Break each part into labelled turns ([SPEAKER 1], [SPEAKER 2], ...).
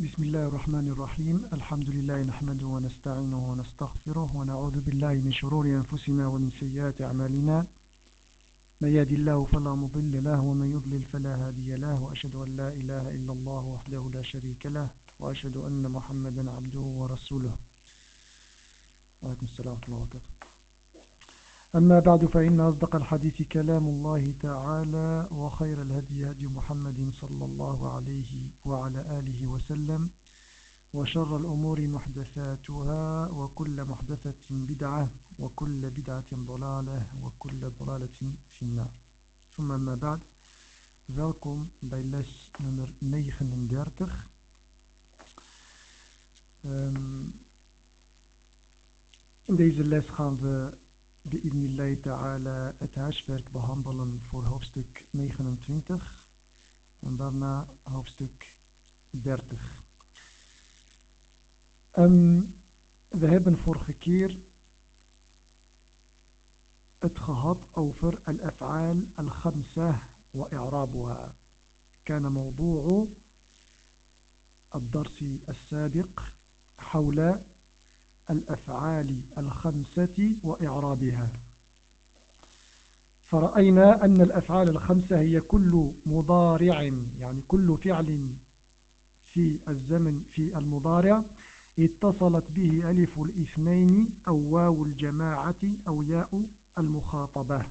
[SPEAKER 1] بسم الله الرحمن الرحيم الحمد لله نحمده ونستعينه ونستغفره ونعوذ بالله من شرور أنفسنا ومن سيئات أعمالنا من يهد الله فلا مضل له ومن يضلل فلا هادي له وأشهد أن لا إله إلا الله وحده لا شريك له وأشهد أن محمدا عبده ورسوله وعليكم السلام ورحمة الله وبركاته أما بعد فإن أصدق الحديث كلام الله تعالى وخير الهدي هدي محمد صلى الله عليه وعلى آله وسلم وشر الأمور محدثاتها وكل محدثة بدعة وكل بدعة ضلالة وكل ضلالة في النار. ثم أما بعد welkom bij les nummer 39 um, in deze les gaan we bi'idnillahi ta'ala het huiswerk behandelen voor hoofdstuk 29 en daarna hoofdstuk 30. Um, we hebben vorige keer het gehad over al-af'al al-khamsah wa i'rabuha. كان موضوع الدرس السابق حول الأفعال الخمسة وإعرابها. فرأينا أن الأفعال الخمسة هي كل مضارع يعني كل فعل في الزمن في المضارع. اتصلت به ألف الاثنين أو واو الجماعة أو ياء المخاطبة.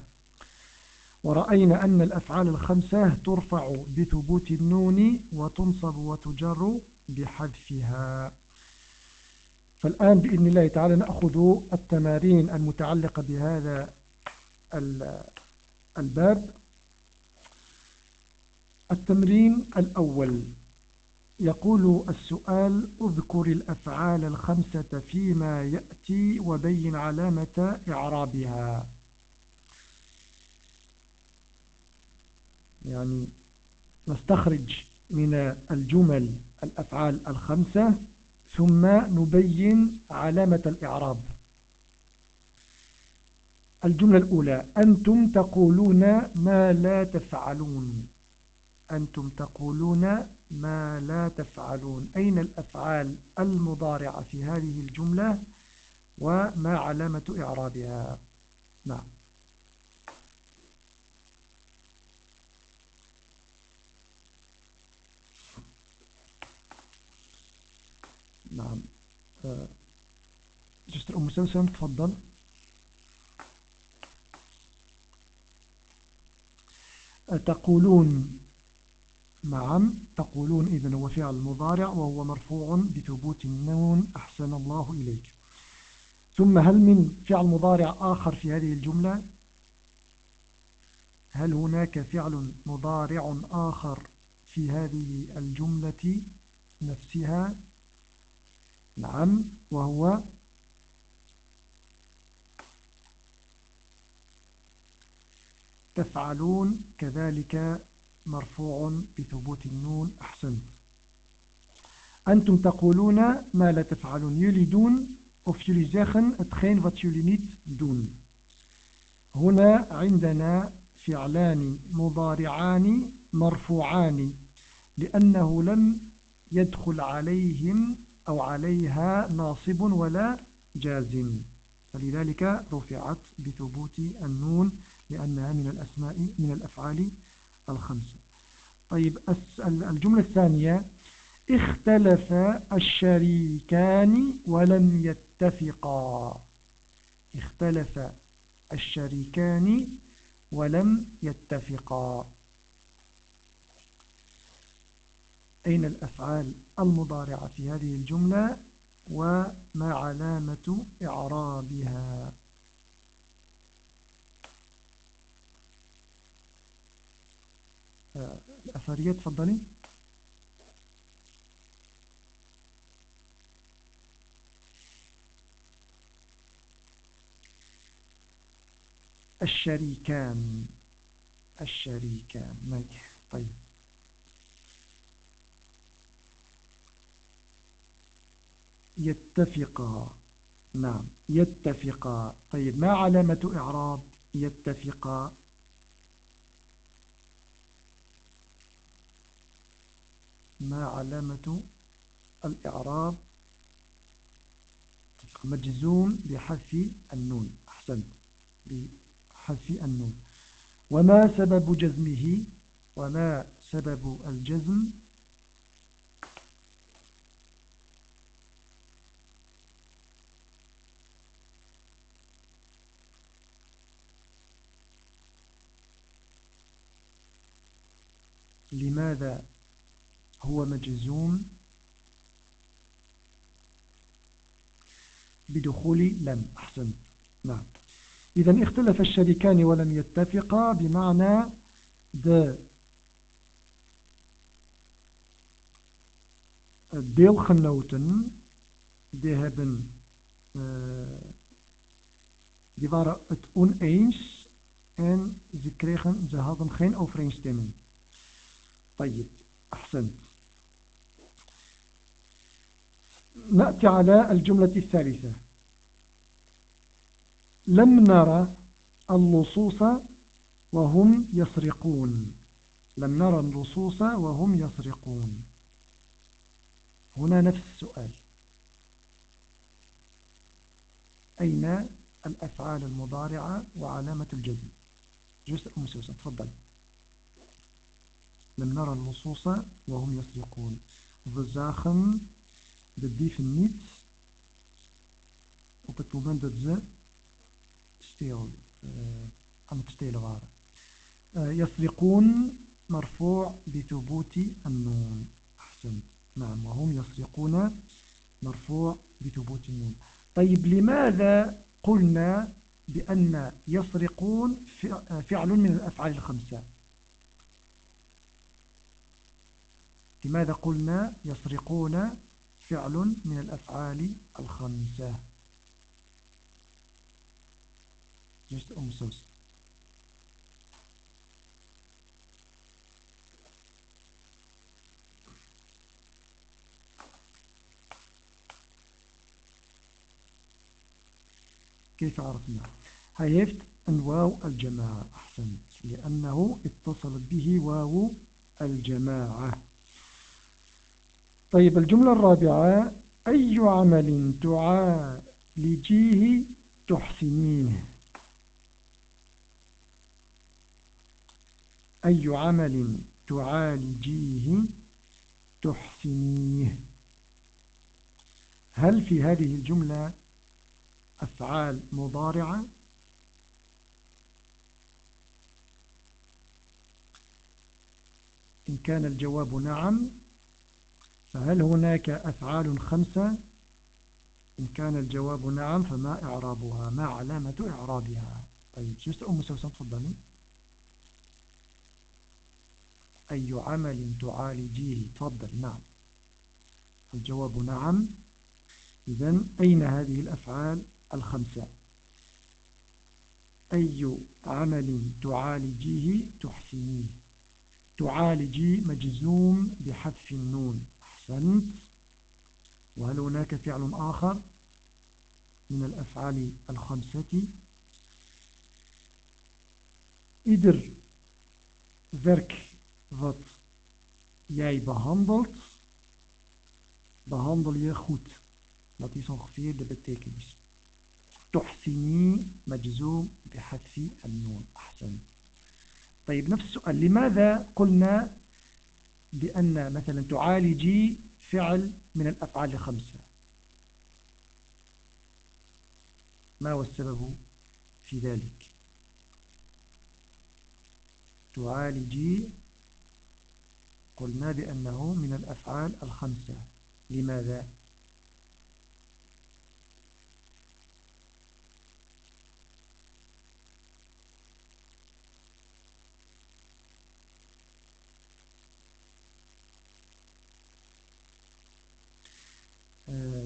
[SPEAKER 1] ورأينا أن الأفعال الخمسة ترفع بثبوت النون وتنصب وتجر بحذفها. فالآن بإذن الله تعالى نأخذ التمارين المتعلقة بهذا الباب. التمرين الأول. يقول السؤال اذكر الأفعال الخمسة فيما يأتي وبين علامة إعرابها. يعني نستخرج من الجمل الأفعال الخمسة ثم نبين علامة الإعراب. الجملة الأولى أنتم تقولون ما لا تفعلون. أنتم تقولون ما لا تفعلون. أين الأفعال المضارعة في هذه الجملة وما علامة إعرابها؟ نعم. نعم. جستر أم سلسل تفضل. تقولون نعم تقولون إذن هو فعل مضارع وهو مرفوع بثبوت النون أحسن الله إليك. ثم هل من فعل مضارع آخر في هذه الجملة؟ هل هناك فعل مضارع آخر في هذه الجملة نفسها؟ نعم وهو تفعلون كذلك مرفوع بثبوت النون أحسنت أنتم تقولون ما لا تفعلون jullie doen of jullie zeggen hetgeen wat jullie هنا عندنا فعلان مضارعان مرفوعان لأنه لم يدخل عليهم أو عليها ناصب ولا جازم. فلذلك رفعت بثبوت النون لأنها من الأسماء من الأفعال الخمسة. طيب الجملة الثانية اختلف الشريكان ولم يتفقا. اختلف الشريكان ولم يتفقا. أين الأفعال المضارعة في هذه الجملة وما علامة إعرابها؟ الأثرية تفضلي. الشريكان. الشريكان طيب. يتفقا نعم يتفقا طيب ما علامة إعراب يتفقا ما علامة الإعراب؟ مجزوم بحذف النون. أحسنت. بحذف النون. وما سبب جزمه؟ وما سبب الجزم؟ لماذا هو مجزوم بدخول لم أحسن نعم إذا اختلف الشريكان ولم يتفقا بمعنى de deelgenoten die hebben uh, die waren het oneens en ze kregen ze hadden geen overeenstemming طيب أحسنت. نأتي على الجملة الثالثة. لم نرى اللصوص وهم يسرقون. لم نرى اللصوص وهم يسرقون. هنا نفس السؤال. أين الأفعال المضارعة وعلامة الجزم؟ جزء مسوسة تفضل. لم نرى اللصوص وهم يسرقون. We zagen de dieven niet op het moment dat ze يسرقون مرفوع بثبوت النون أحسنت نعم وهم يسرقون مرفوع بثبوت النون طيب لماذا قلنا بأن يسرقون فعل من الأفعال الخمسة لماذا قلنا يسرقون فعل من الأفعال الخمسة؟ جست أم سوس كيف عرفنا؟ heeft een واو الجماعة أحسن لأنه اتصلت به واو الجماعة. طيب الجملة الرابعة أي عمل تعالجيه تحسنيه أي عمل تعالجيه تحسنيه؟ هل في هذه الجملة أفعال مضارعة؟ إن كان الجواب نعم فهل هناك أفعال خمسة؟ إن كان الجواب نعم فما إعرابها ما علامة إعرابها؟ طيب جست أم سوسن؟ تفضلي. أي عمل تعالجيه؟ تفضل نعم. الجواب نعم. إذا أين هذه الأفعال الخمسة؟ أي عمل تعالجيه تحسنيه؟ تعالجي مجزوم بحذف النون. أحسنت وهل هناك فعل آخر من الأفعال الخمسة؟ ieder werk wat jij behandelt, behandel je goed. Dat is. تحسني مجزوم بحذف النون. أحسن. طيب نفس السؤال. لماذا قلنا بأن مثلا تعالجي فعل من الأفعال الخمسة. ما هو السبب في ذلك؟ تعالجي قلنا بأنه من الأفعال الخمسة. لماذا؟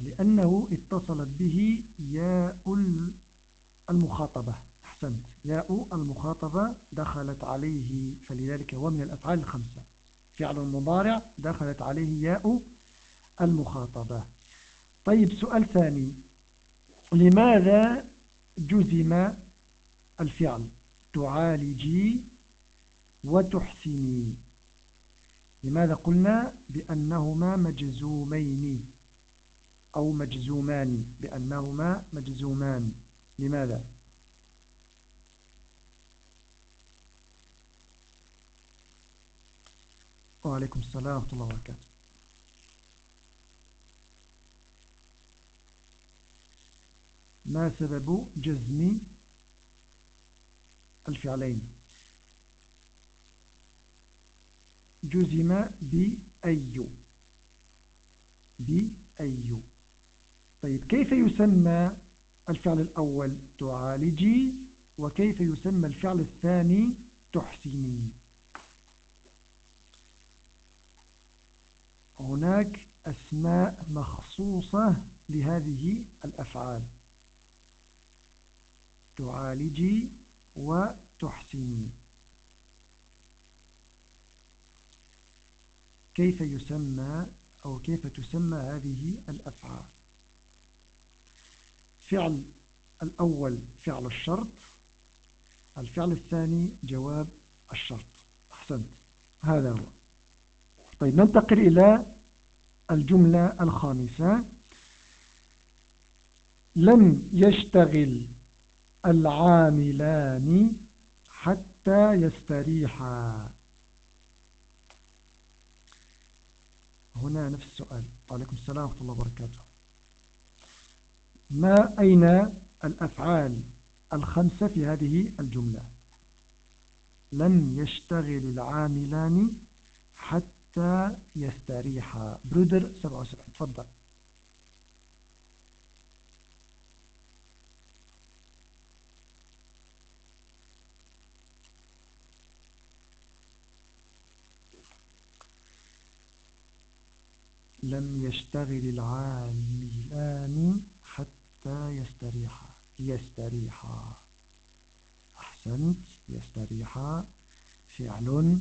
[SPEAKER 1] لأنه اتصلت به ياء المخاطبة. أحسنت. ياء المخاطبة دخلت عليه فلذلك هو من الأفعال الخمسة. فعل المضارع دخلت عليه ياء المخاطبة. طيب سؤال ثاني. لماذا جزم الفعل؟ تعالجي وتحسني. لماذا قلنا بأنهما مجزومين؟ أو مجزومان بأنهما مجزومان. لماذا؟ وعليكم السلام ورحمة الله وبركاته. ما سبب جزم الفعلين؟ جزم بأي بأي. طيب كيف يسمى الفعل الأول؟ تعالجي وكيف يسمى الفعل الثاني؟ تحسني. هناك أسماء مخصوصة لهذه الأفعال. تعالجي وتحسني. كيف يسمى أو كيف تسمى هذه الأفعال؟ فعل الأول فعل الشرط الفعل الثاني جواب الشرط. أحسنت. هذا هو. طيب ننتقل إلى الجملة الخامسة. لم يشتغل العاملان حتى يستريحا. هنا نفس السؤال. وعليكم السلام ورحمة الله وبركاته. ما أين الأفعال الخمسة في هذه الجملة؟ لم يشتغل العاملان حتى يستريحا. برودر 77 تفضل. لم يشتغل العاملان حتى يستريحا يستريحا أحسنت. يستريحا فعل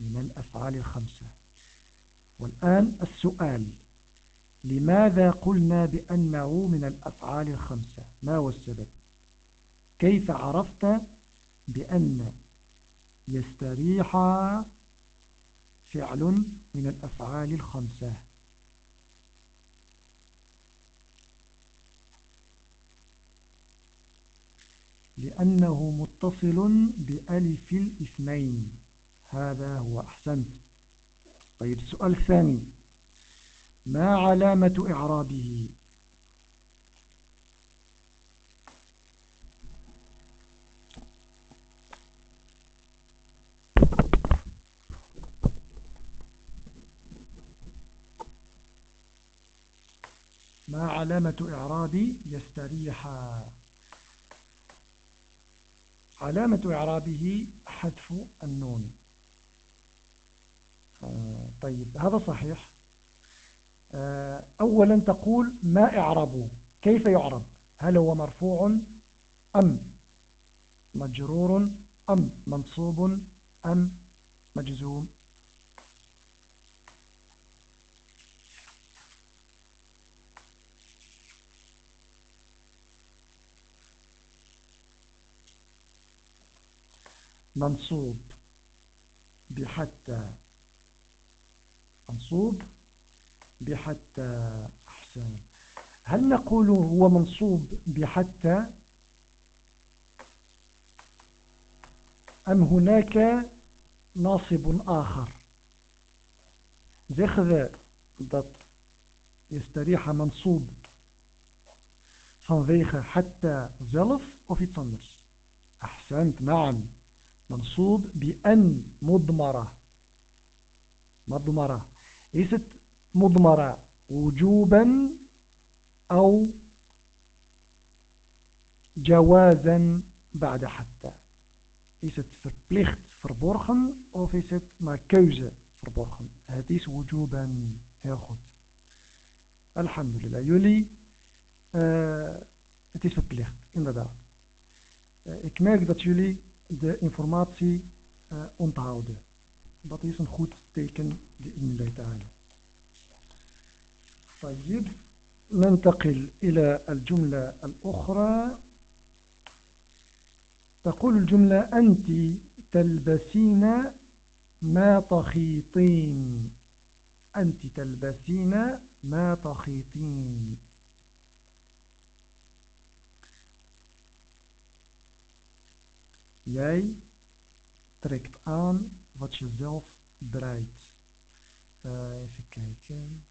[SPEAKER 1] من الأفعال الخمسة. والآن السؤال. لماذا قلنا بأنه من الأفعال الخمسة؟ ما هو السبب؟ كيف عرفت بأن يستريح فعل من الأفعال الخمسة؟ لأنه متصل بألف الاثنين. هذا هو أحسنت طيب السؤال الثاني. ما علامة إعرابه؟ ما علامة إعراب يستريح علامة إعرابه حذف النون. آه، طيب هذا صحيح. آه، أولا تقول ما إعرابه كيف يعرب؟ هل هو مرفوع أم مجرور أم منصوب أم مجزوم؟ منصوب بحتى منصوب بحتى أحسن. هل نقول هو منصوب بحتى أم هناك ناصب آخر؟ Dat يستريح منصوب vanwege حتى zelf of iets anders? أحسنت نعم منصوب بأن مضمرة. مضمرة. ليست مضمرة. وجوبا أو جوازا بعد حتى. ليست فبليخت فربورخن أو ليست ما كوزة فربورخن هاتيس وجوبا ياخد الحمد لله يولي هاتيس فبليخت إن ده Ik merk dat jullie de informatie uh, onthouden. Dat is een goed teken بإذن تعالى طيب ننتقل إلى الجملة الأخرى تقول الجملة أنت تلبسين ما تخيطين أنت تلبسين ما تخيطين Jij trekt aan wat je zelf draait. Uh, even kijken.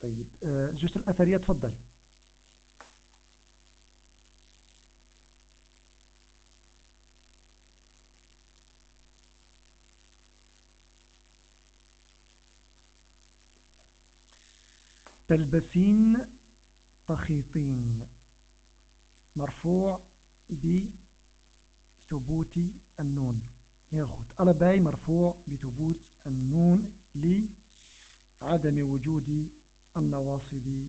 [SPEAKER 1] طيب زوجة الأثرية تفضل تلبسين تخيطين مرفوع بثبوت النون. heel goed allebei مرفوع بثبوت النون لعدم وجود النواصب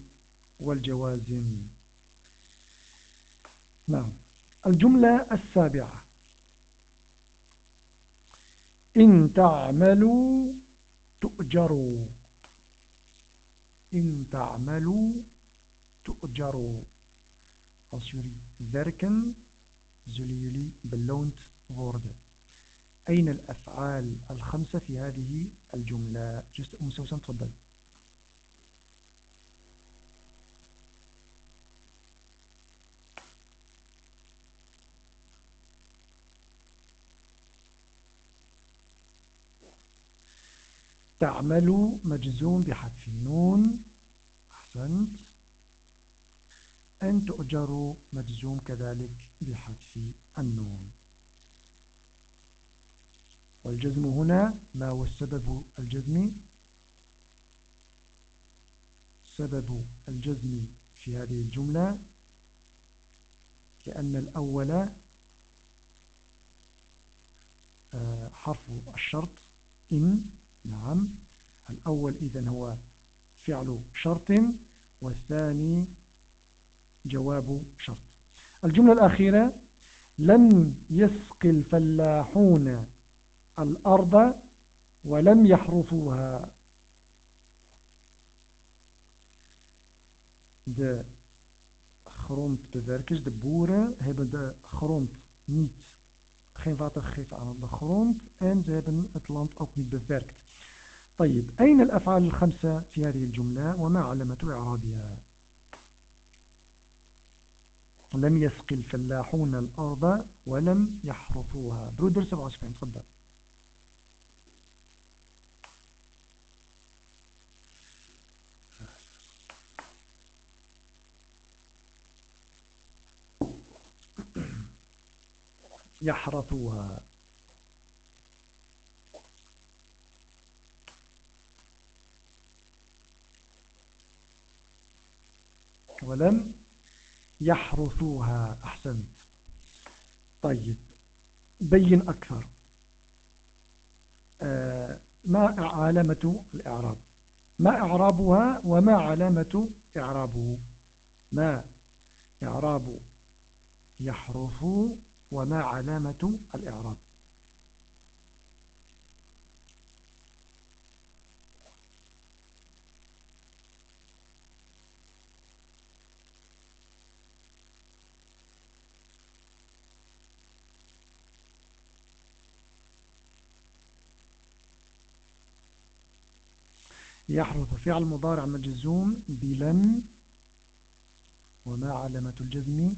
[SPEAKER 1] والجوازم. نعم. الجملة السابعة. إن تعملوا تؤجروا. ta'malu tu'jaru. Als jullie werken, zullen jullie beloond. أين الأفعال الخمسة في هذه الجملة؟ جزء أم سوسن تفضل. تعمل مجزوم بحذف النون. أحسنت. أن تؤجر مجزوم كذلك بحذف النون. والجزم هنا ما هو السبب الجزم سبب الجزم في هذه الجملة لأن الأول آه، حرف الشرط إن نعم. الأول إذن هو فعل شرط والثاني جواب شرط الجملة الأخيرة لم يسق الفلاحون الأرض ولم يحرثوها de grondbewerkers, de boeren, hebben de grond niet, geen water gegeven aan de grond en ze hebben het land ook niet bewerkt. طيب أين الأفعال الخمسة في هذه الجملة وما علامة إعرابها لم يسقي الفلاحون الأرض ولم يحرثوها. برودر 77 تفضل. يحرثوها. ولم يحرثوها. أحسنت طيب بين أكثر. آه ما علامة الإعراب؟ ما إعرابها وما علامة إعرابه؟ ما إعراب يحرث وما علامة الإعراب؟ يحرث فعل مضارع مجزوم بلن وما علامة الجزم.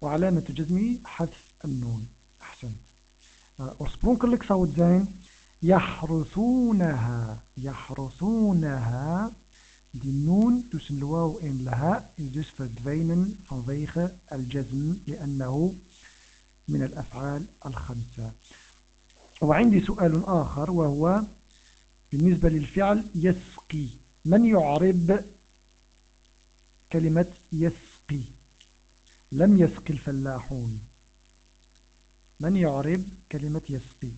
[SPEAKER 1] وعلامة الجزم حذف النون. أحسن. oorspronkelijk zou het zijn يحرثونها يحرثونها. die noon tussen de wauw en laha is dus al-jazm لأنه من الأفعال الخمسة. وعندي سؤال آخر وهو بالنسبة للفعل يسقي. من يعرب كلمة يسقي؟ لم يسقي الفلاحون. من يعرب كلمة يسقي؟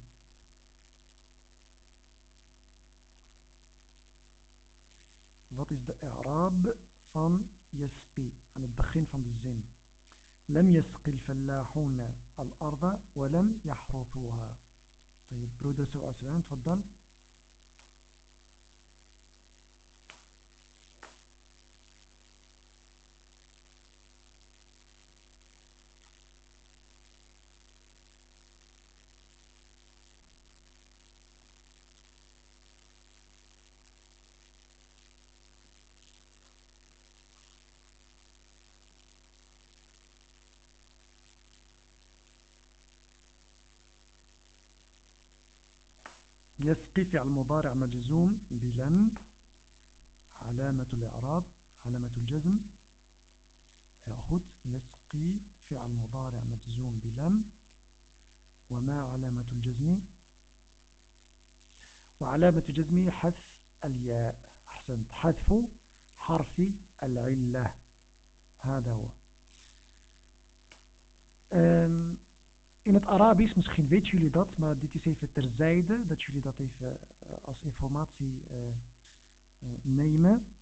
[SPEAKER 1] Wat is de i'raab van yasqi aan het begin van de zin? لم يسقي الفلاحون الأرض ولم يحرثوها. طيب برودة سوء سؤال يسقي فعل مضارع مجزوم بلم علامة الإعراب علامة الجزم. يأخذ يسقي فعل مضارع مجزوم بلم. وما علامة الجزم؟ وعلامة جزمه حذف الياء. أحسنت. حذف حرف العلة. هذا هو. in het Arabisch, misschien weten jullie dat, maar dit is even terzijde, dat jullie dat even eh, als informatie eh, eh, nemen.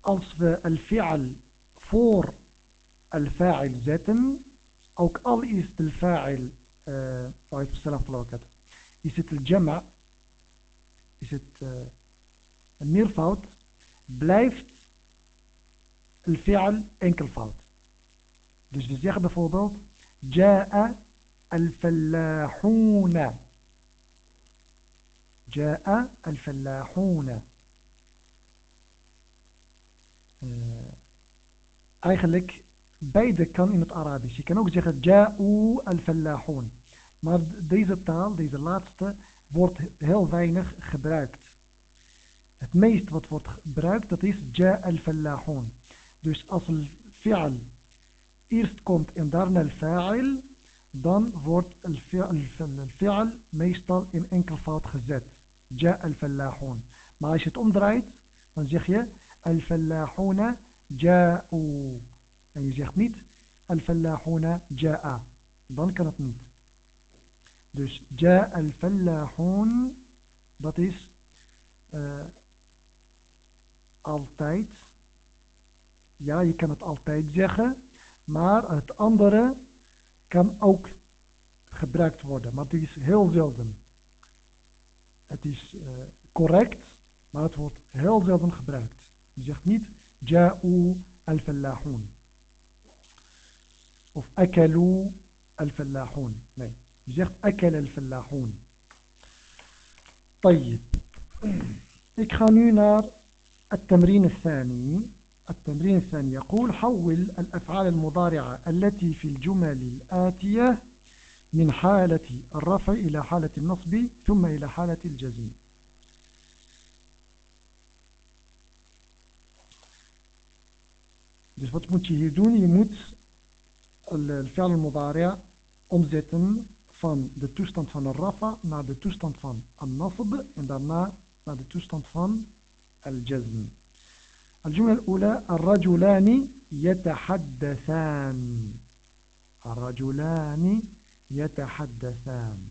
[SPEAKER 1] Als we al-fi'al voor al-fa'il zetten, ook al is het al-fa'il, uh, is het al-jama, is het uh, een meervoud, blijft al-fi'al enkelvoud. Dus we zeggen bijvoorbeeld جاء الفلاحون جاء الفلاحون uh, eigenlijk beide kan in het Arabisch. Je kan ook zeggen ja'u al-fallahun. Maar deze taal, deze laatste, wordt heel weinig gebruikt. Het meest wat wordt gebruikt, dat is ja al-fallahun. Dus als fi'al eerst komt en daarna al-fa'il, dan wordt al-fi'al meestal in enkelvoud gezet. Ja al-fallahun. Maar als je het omdraait, dan zeg je al-fallahuna ja'u. En je zegt niet al-fallahuna ja'a. Dan kan het niet. Dus ja al-fallahun, dat is uh, altijd. Ja, je kan het altijd zeggen. Maar het andere kan ook gebruikt worden. Maar het is heel zelden. Het is uh, correct, maar het wordt heel zelden gebruikt. Je zegt niet ja'u al-fallahun. Of akalu al-fallahun. Nee. Je zegt akal al-fallahun. طيب ik ga nu naar التمرين الثاني التمرين الثاني يقول حول الأفعال المضارعة التي في الجمل الآتية من حالة الرفع إلى حالة النصب ثم إلى حالة الجزم Dus wat moet je hier doen? Je moet fi'al al-mudari' omzetten van de toestand van een rafa naar de toestand van een nasb en daarna naar de toestand van al-jazm. الجملة الأولى الرجلان يتحدثان. الرجلان يتحدثان.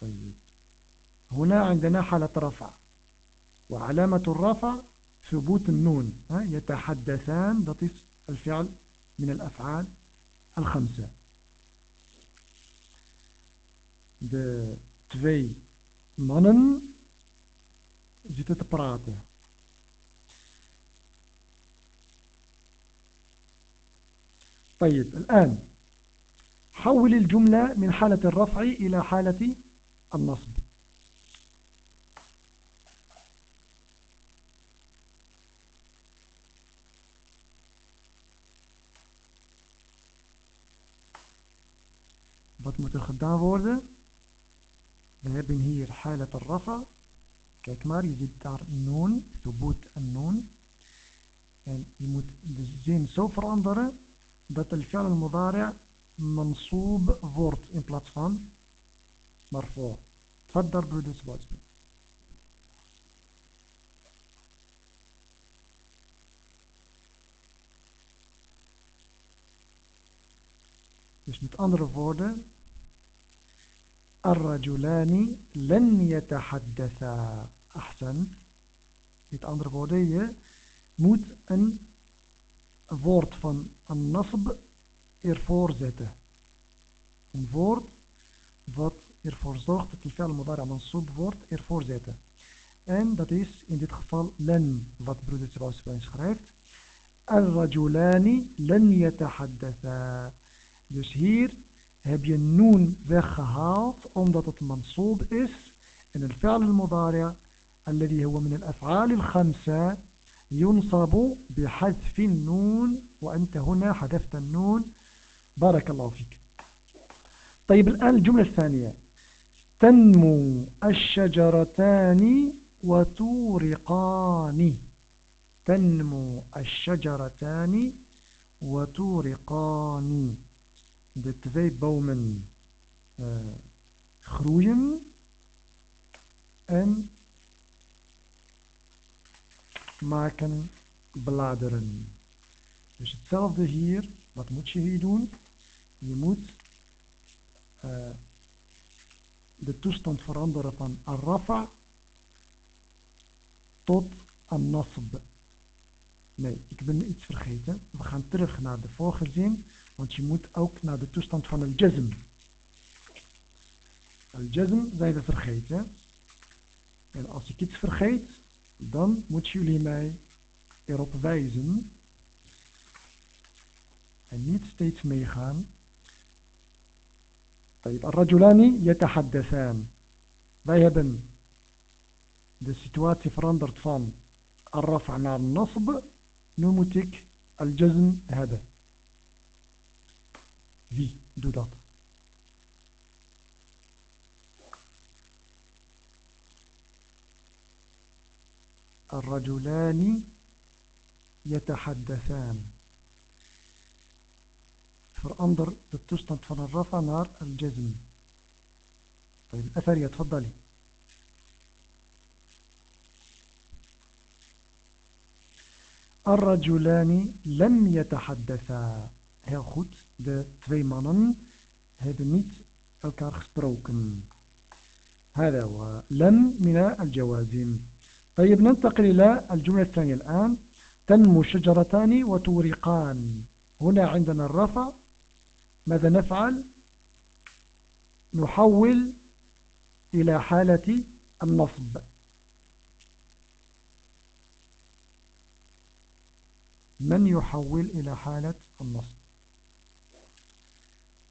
[SPEAKER 1] طيب. هنا عندنا حالة رفع. وعلامة الرفع ثبوت النون. يتحدثان ده الفعل من الأفعال الخمسة. De twee mannen zitten te. طيب الآن حول الجملة من حالة الرفع إلى حالة النصب Wat moet er gedaan worden? We hebben hier halat al-rafa. Kijk maar, je ziet daar noon, thuboot en noon. En je moet de zin zo veranderen dat fi'al al-mudari' mansoob wordt in plaats van marfu'. تفضل برودس واجب Dus met andere woorden, الرجلان لن يتحدثا أحسن met andere woorden je moet een woord van an-nasb ervoor zetten. Een woord wat ervoor zorgt dat die fel mudari mansub wordt ervoor zetten. En dat is in dit geval len, wat broeder Sebastian schrijft. Al-rajulani len yatahaddatha. Dus hier heb je noen weggehaald omdat het mansub is. En het fi'al al-mudari, alladhi is min al-af'al al-khamsa, ينصب بحذف النون وأنت هنا حذفت النون. بارك الله فيك. طيب الآن الجملة الثانية. تنمو الشجرتان وتورقان. تنمو الشجرتان وتورقان. De twee bomen uh, groeien en maken bladeren. Dus hetzelfde hier. Wat moet je hier doen? Je moet uh, de toestand veranderen van arrafa tot an-nasb. Nee, ik ben iets vergeten. We gaan terug naar de vorige zin, want je moet ook naar de toestand van al-jazm. Al-jazm zijn we vergeten. En als ik iets vergeet, dan moeten jullie mij erop wijzen. En niet steeds meegaan. الرجلان يتحدثان wij hebben de situatie veranderd van الرفع naar النصب nu moet ik al-jazm hebben wie doet dat الرجلان يتحدثان. فانظر التوستند فان الرفع نار الجزم طيب اثري تفضلي الرجلان لم يتحدثا. heel goed de twee mannen hebben niet elkaar gesproken هذا هو. لم من الجوازم. طيب ننتقل إلى الجملة الثانية الآن. تنمو شجرتان وتورقان. هنا عندنا الرفع. ماذا نفعل؟ نحول إلى حالة النصب. من يحول إلى حالة النصب؟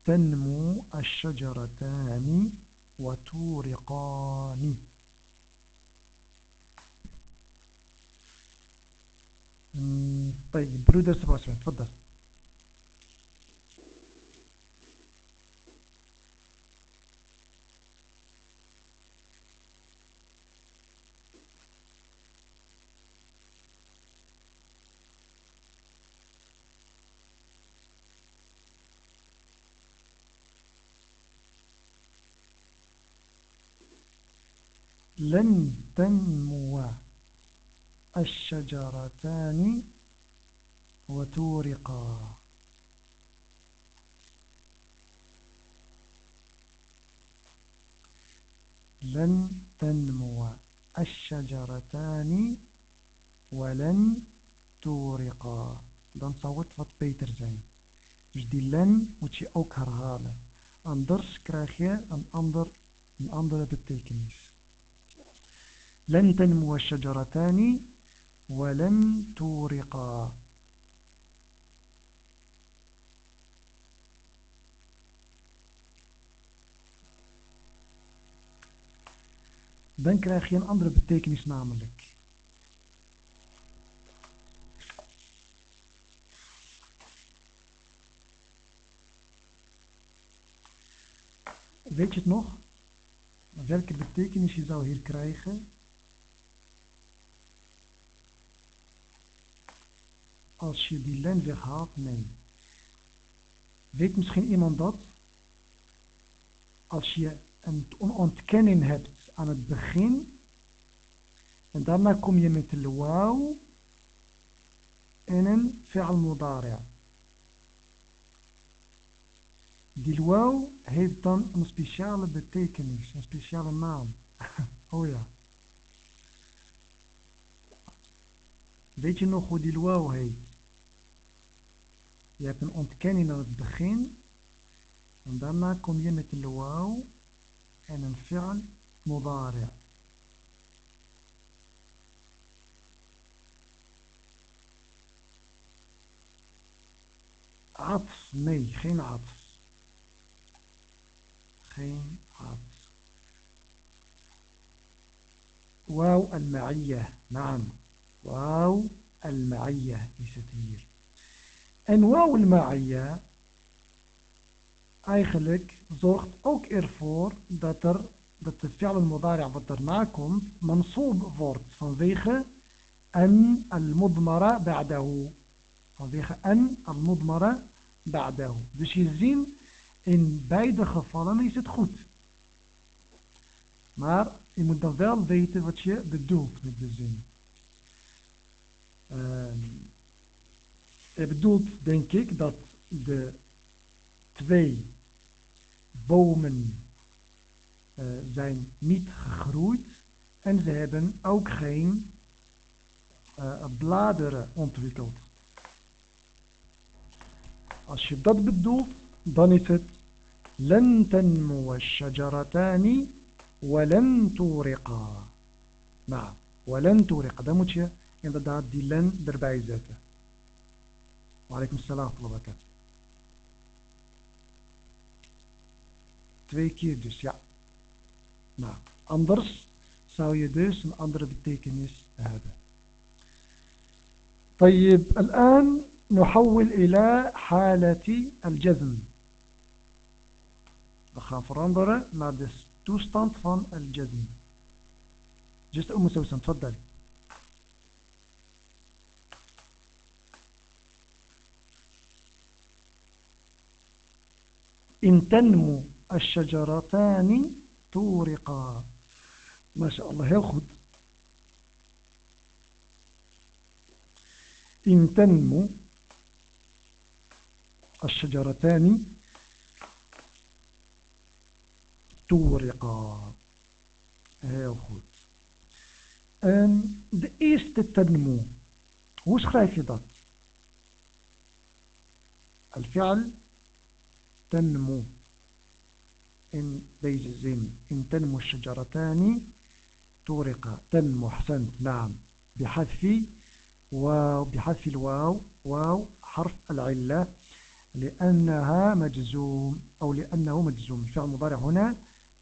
[SPEAKER 1] تنمو الشجرتان وتورقان. طيب برودر سباسمان تفضل. لن تنمو الشجرتان وتورقا لن تنمو الشجرتان ولن تورقا dan zou het wat beter zijn. Dus die len moet je ook herhalen. Anders krijg je een, ander, een andere betekenis. لن تنمو الشجرتان ولن تورقا dan krijg je een andere betekenis namelijk. Weet je het nog? Welke betekenis je zou hier krijgen? als je die len weghaalt? Nee. Weet misschien iemand dat? Als je een ontkenning hebt aan het begin en daarna kom je met de wauw en een fi'al mudari'. Die wauw heeft dan een speciale betekenis, een speciale naam. oh ja. Weet je nog hoe die wauw heet? Je hebt een ontkenning aan het begin. En daarna kom je met een luau en een fi'al مضارع. het is mij geen عطف. geen عطف. واو المعية نعم. واو المعية luister en واو المعية eigenlijk zorgt ook ervoor dat dat de فعل المضارع wat daarna komt منصوب wordt vanwege an al-mudmara ba'dahu. Vanwege an al-mudmara ba'dahu. Dus je ziet, in beide gevallen is het goed. Maar je moet dan wel weten wat je bedoelt met de zin. Uh, je bedoelt, denk ik, dat de twee bomen uh, zijn niet gegroeid en ze hebben ook geen uh, bladeren ontwikkeld. Als je dat bedoelt, dan is het لن تنمو الشجرتان ولن تورقا نعم ولن تورقا dan moet je inderdaad die len erbij zetten وعليكم السلام ورحمة الله وبركاته twee keer dus ja Nou, anders zou je dus een andere betekenis hebben. طيب الآن نحول إلى حالة الجزم. naar een andere naar een toestand van الجزم juist أم سوسن تفضل إن تنمو الشجرتان طورقا ما شاء الله ياخذ إن تنمو الشجرتان تورقا هاخد أم د ايست تنمو وش خايفي دات الفعل تنمو in deze in تنمو الشجرتان تورقا تنمو حسنت نعم بحذف واو بحذف الواو واو حرف العلة لأنها مجزوم أو لأنه مجزوم الفعل المضارع هنا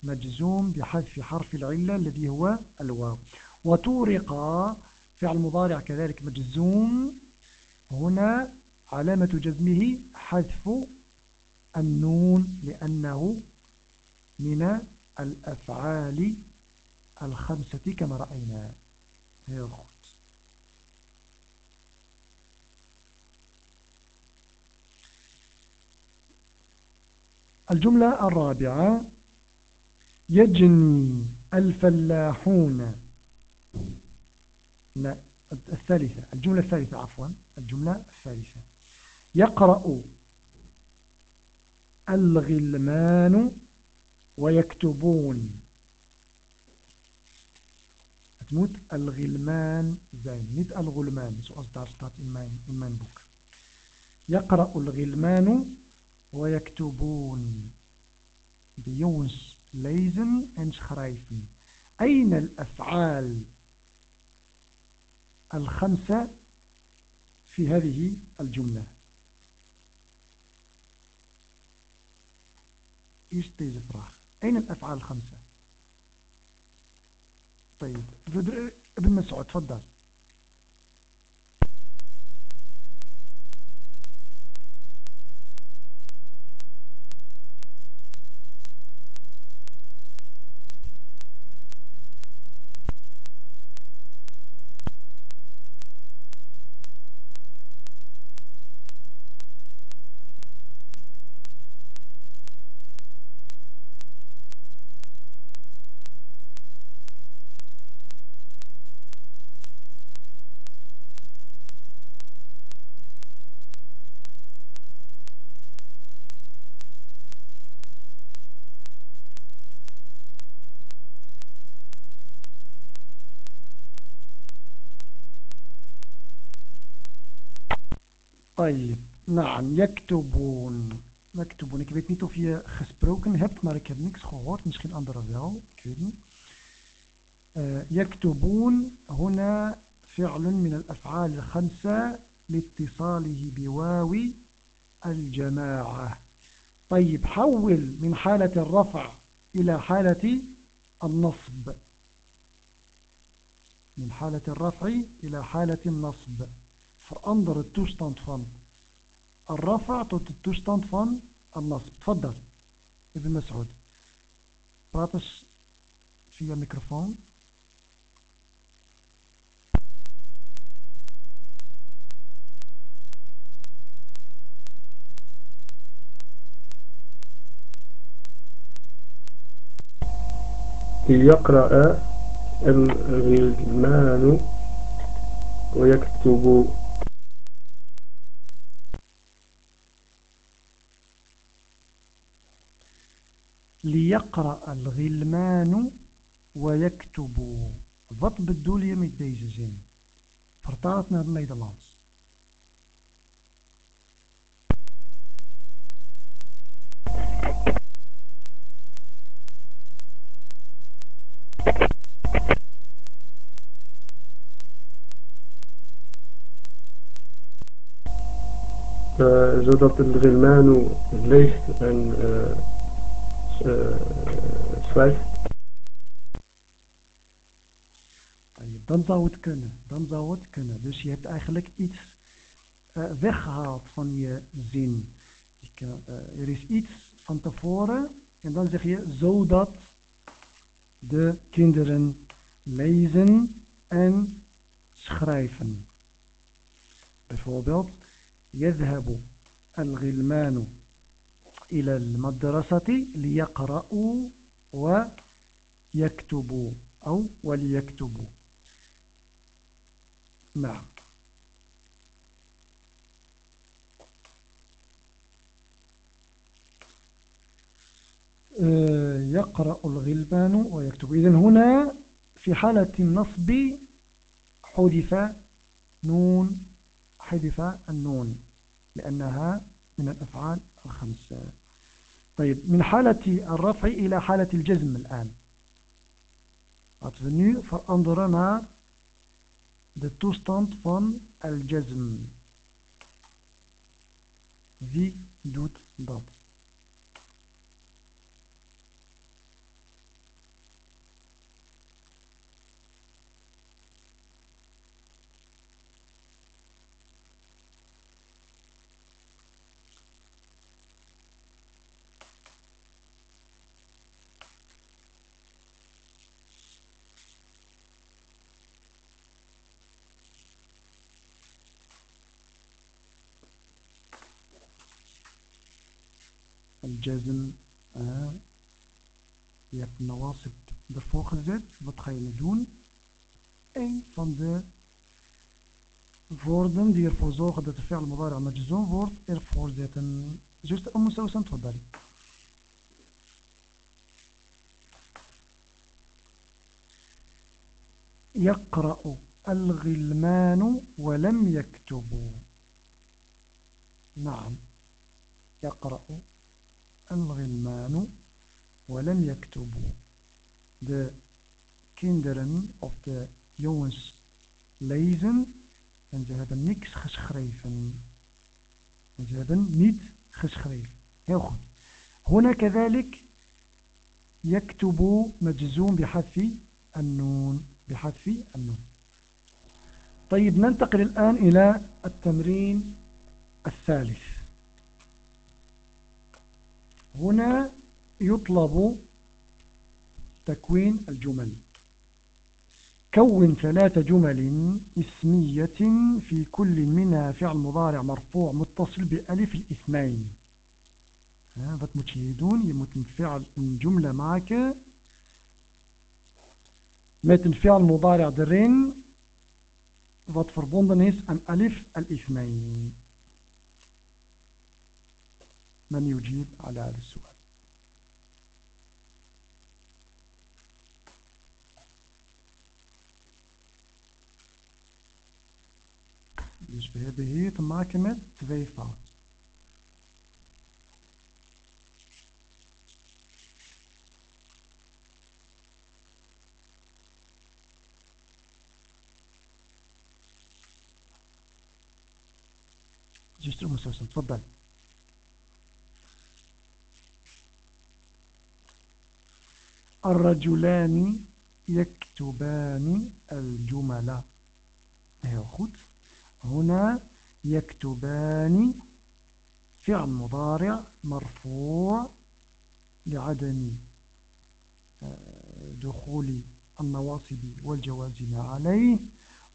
[SPEAKER 1] مجزوم بحذف حرف العلة الذي هو الواو. وتورق فعل مضارع كذلك مجزوم هنا علامة جزمه حذف النون لأنه من الأفعال الخمسة كما رأينا. الجملة الرابعة. يجني الفلاحون. لا الثالثة الجملة الثالثة عفوا الجملة الثالثة. يقرأ الغلمان ويكتبون. تموت الغلمان زين. نت الغلمان. سو أصدارتات إمان بوك يقرأ الغلمان ويكتبون. بيونس ليزن انشخرايفن أين الأفعال الخمسة في هذه الجملة؟ إيش تيزي فراخ أين الأفعال الخمسة؟ طيب ابن مسعود تفضل. طيب نعم يكتبون يكتبون. Ik weet niet of je gesproken hebt maar ik heb niks gehoord. Misschien anderen wel ik weet niet. يكتبون هنا فعل من الأفعال الخمسة لاتصاله بواو الجماعة. طيب حول من حالة الرفع إلى حالة النصب. من حالة الرفع إلى حالة النصب. Verander de toestand van Al-Rafa tot de toestand van al-Nasb. Tfaddal. Ibn Mas'ud. Praat eens via microfoon.
[SPEAKER 2] يقرأ الغلمان ويكتب
[SPEAKER 1] ليقرأ الغلمان ويكتب Wat bedoel je met deze zin? Vertaal het naar het Nederlands.
[SPEAKER 2] Uh, zodat het Gilmanu leest en uh, uh, schrijft.
[SPEAKER 1] Dan zou het kunnen. Dan zou het kunnen. Dus je hebt eigenlijk iets weggehaald van je zin. er is iets van tevoren en dan zeg je zodat de kinderen lezen en schrijven. Bijvoorbeeld, يذهب الغلمان إلى المدرسة ليقرأوا ويكتبوا أو وليكتبوا. نعم. آه، يقرأ الغلبان ويكتب. إذن هنا في حالة النصب حذف نون حذف النون لأنها من الأفعال الخمسة. طيب من حالة الرفع إلى حالة الجزم الآن أتفنو فأنظرنا de toestand van al-jazm. Wie? الجزم uh, je hebt nawasib ervoor gezet wat ga je nu doen een van de woorden die ervoor zorgen dat de fi'al mudari' majzoom wordt ervoor zetten zuster Umm Sawsan تفضلي يقرأ الغلمان ولم يكتبوا نعم يقرأ الغلمان ولم يكتبوا de kinderen of de jongens lezen en ze hebben niks geschreven. En ze hebben niet geschreven. Heel goed. هنا كذلك يكتب مجزوم بحذف النون بحذف النون طيب ننتقل الآن إلى التمرين الثالث هنا يطلب تكوين الجمل. كون ثلاث جمل اسمية في كل منها فعل مضارع مرفوع متصل بألف الاثنين. فتمتشهدون يمكن فعل جملة معك. مثل فعل مضارع درين فتفربون دنيس أن ألف الاثنين. من يجيب على هذا السؤال Dus we hebben hier te maken met twee fouten. أم سوسن تفضل الرجلان يكتبان الجمل heel goed هنا يكتبان فعل مضارع مرفوع لعدم دخول النواصب والجوازم عليه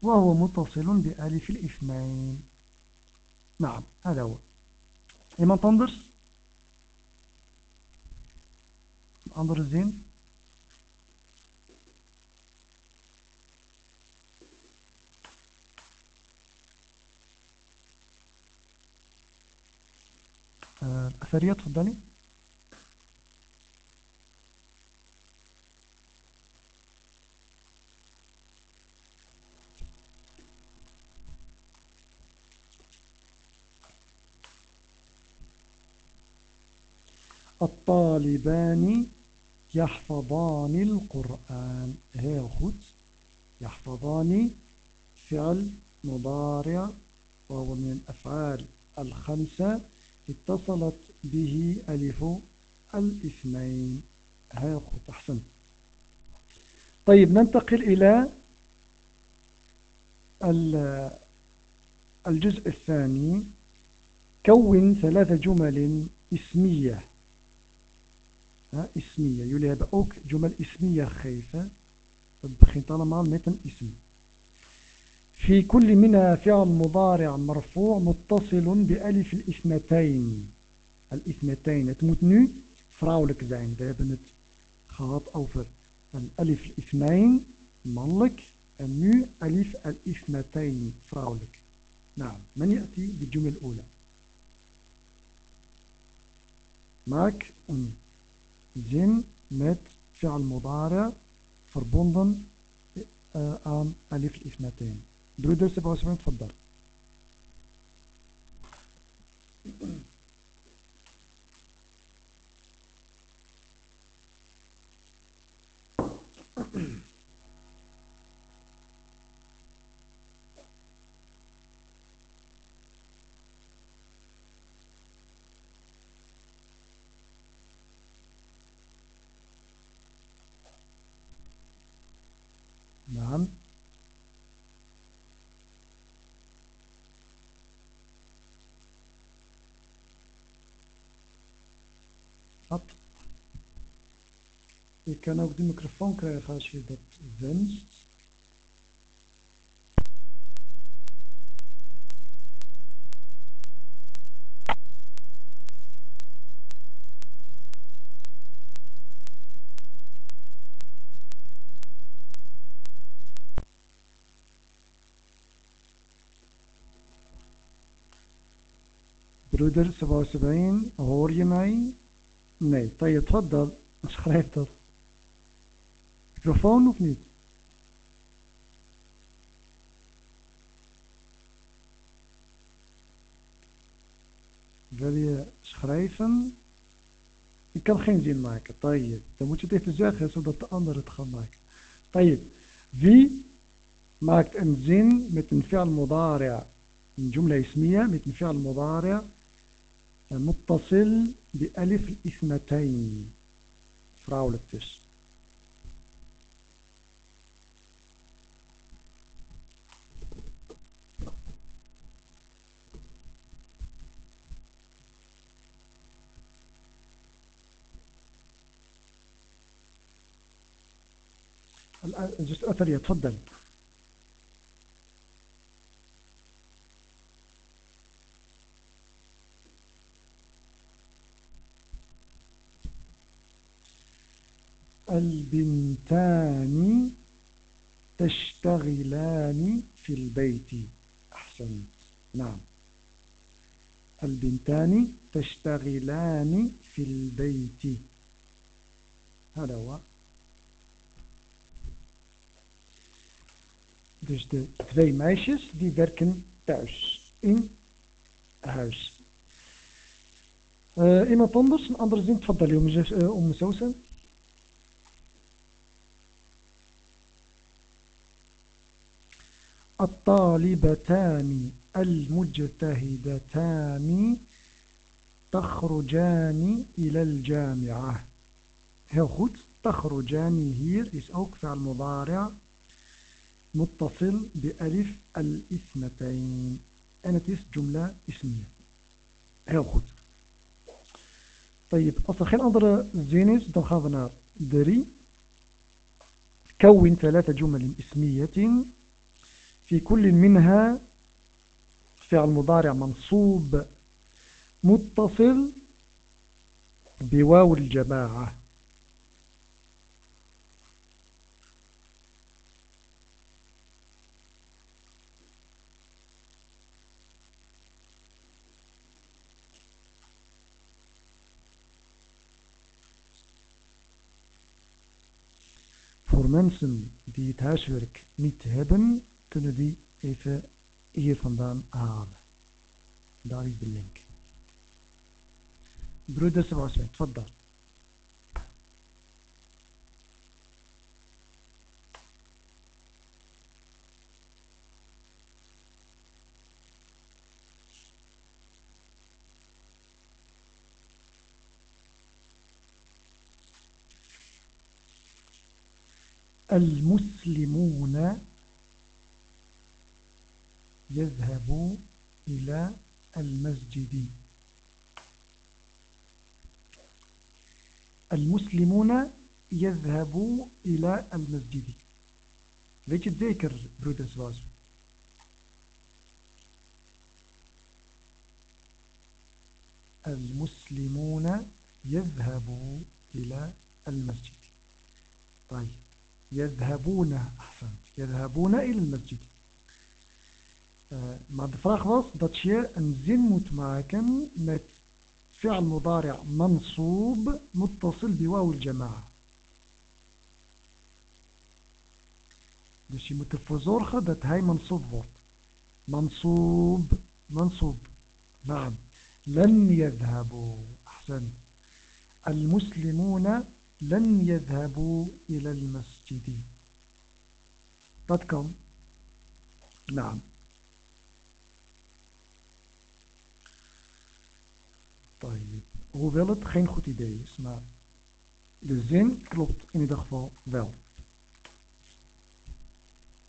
[SPEAKER 1] وهو متصل بألف الاثنين. نعم هذا هو. anders een andere zin أثرية تفضلي الطالبان يحفظان القرآن. heel goed يحفظان فعل مضارع وهو من الأفعال الخمسة. اتصلت به ألف الاثنين. هذا تحسن طيب ننتقل إلى الجزء الثاني. كون ثلاث جمل اسمية. اسمية. يلي هذا أوك جمل اسمية خيفة بخطة طيب، مع متن اسمي في كل منها فعل مضارع مرفوع متصل بألف الإثنتين. الإثنتين تمتني فراولك زين. دابنة خاط أوفر. الألف الإثنين ملك أنو ألف الإثنتين فراولك. نعم. من يأتي بالجملة الأولى؟ ماك أن زين. مت فعل مضارع. فربوندن. آم. ألف الإثنتين. Broeder Sebastian, تفضل. Ik kan ook de microfoon krijgen als je dat wenst. Broeder, zoals wijn, hoor je mij? Nee, Dat je dat, schrijf dat microfoon of niet? Wil je schrijven? Ik kan geen zin maken. Tayyip. Dan moet je het even zeggen, zodat de ander het gaan maken. Tayyip. Wie maakt een zin met een fi'al modaria, Een jumla ismiya met een fi'al een Muttasil bi alif ismatayn. Vrouwelijk dus. الجزء الأثري تفضل. البنتان تشتغلان في البيت. أحسنت نعم. البنتان تشتغلان في البيت. هذا هو. Dus de twee meisjes die werken thuis, in huis. Uh, iemand anders, een andere zin, tfaddali om, uh, zo zijn. الطالبتان المجتهدتان تخرجان إلى الجامعة heel goed تخرجان hier is ook فعل مضارع متصل بألف het is جملة اسمية. heel goed طيب is dan gaan we naar 3 كون ثلاث جمل اسمية. في كل منها فعل مضارع منصوب متصل بواو الجماعة. mensen die het huiswerk niet hebben, kunnen die even hier vandaan halen. Daar is de link. Broeders, was het, wat dat? المسلمون يذهبوا إلى المسجد. المسلمون يذهبوا إلى المسجد. Weet je het was? المسلمون يذهبوا إلى المسجد. طيب. يذهبون أحسنت يذهبون إلى المسجد. maar de vraag was dat je een zin moet فعل مضارع منصوب متصل بواو الجماعة. Dus je moet ervoor mansoob wordt. Mansoob, mansoob. نعم. لن يذهبوا. أحسن. المسلمون لن يذهبوا إلى المسجد GD. Dat kan. Nou. Hoewel het geen goed idee is, maar de zin klopt in ieder geval wel.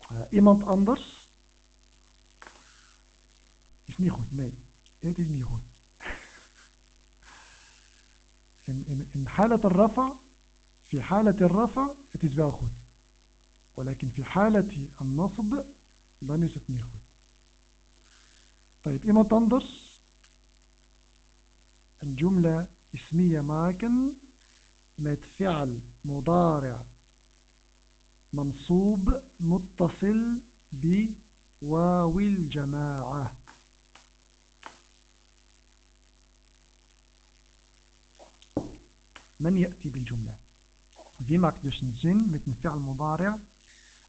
[SPEAKER 1] Eh, iemand anders is niet goed. Nee, het is niet goed. In, in, in Halat Rafa. في حالة الرفع het is. ولكن في حالة النصب dan is het. طيب iemand anders? الجملة اسمية معكن met فعل مضارع منصوب متصل بواو الجماعة من يأتي بالجملة Wie maakt dus een zin met een fi'al mudari'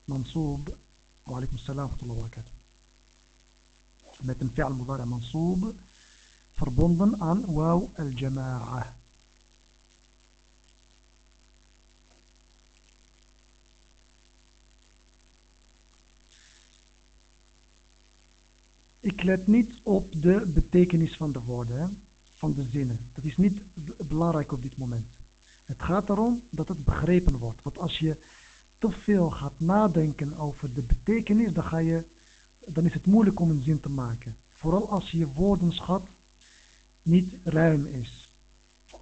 [SPEAKER 1] mansoob. Wa alaikum salam wa. Met een fi'al mudari' mansoob verbonden aan waw al-jama'ah. ik let niet op de betekenis van de woorden, van de zinnen. Dat is niet belangrijk op dit moment. Het gaat erom dat het begrepen wordt. Want als je te veel gaat nadenken over de betekenis, dan, ga je, dan is het moeilijk om een zin te maken. Vooral als je je woorden schat niet ruim is.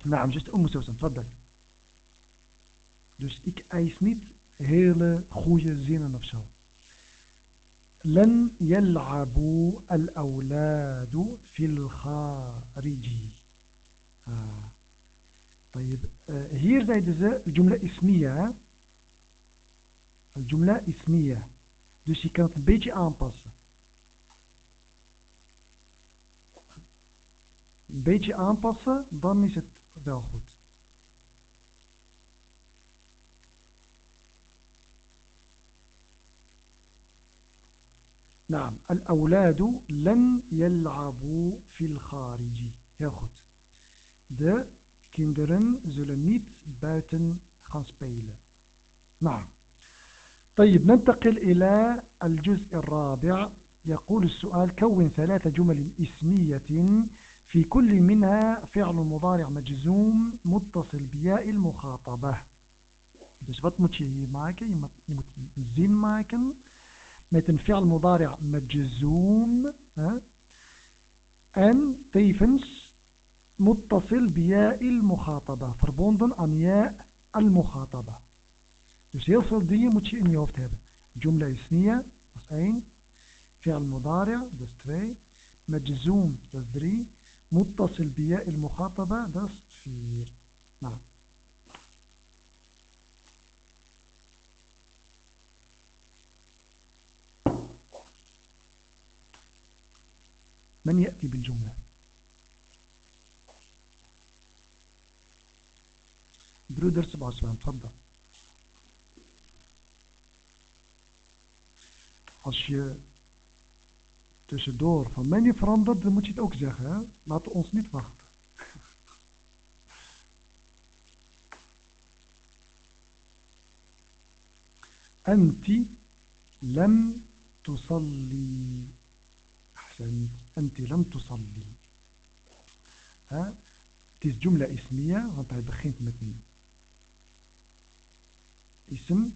[SPEAKER 1] Nou, just Umm Susan, tfaddal. Dus ik eis niet hele goede zinnen of zo. لن يلعبوا الأولاد في الخارج آه. طيب هير زايدز الجملة اسمية الجملة اسمية دوش كانت بيجي انباس بيجي انباس دان ميست ست goed. نعم الأولاد لن يلعبوا في الخارج. heel goed. kinderen zullen niet buiten gaan spelen. Nou. طيب ننتقل إلى الجزء الرابع يقول السؤال كون ثلاثة جمل إسمية في كل منها فعل مضارع مجزوم متصل بياء المخاطبة بشبط متشي معك يمتزين معك مثل فعل مضارع مجزوم أن تيفنس متصل بياء المخاطبة verbonden aan ياء المخاطبة Dus heel veel dingen moet je in je hoofd hebben. Jumla isniya, dat is één. Fi'al mudari', dat is twee. Majzoom, dat is drie. Muttasil biya il mukhataba, dat is vier. Nou. من يأتي بالجملة برودر 77 تفضل als je tussendoor van mening verandert, dan moet je het ook zeggen. Hè? Laten ons niet wachten. تصلي أحسنت أنت لم تصلي ها Het is jumla ismiya, want hij begint met een اسم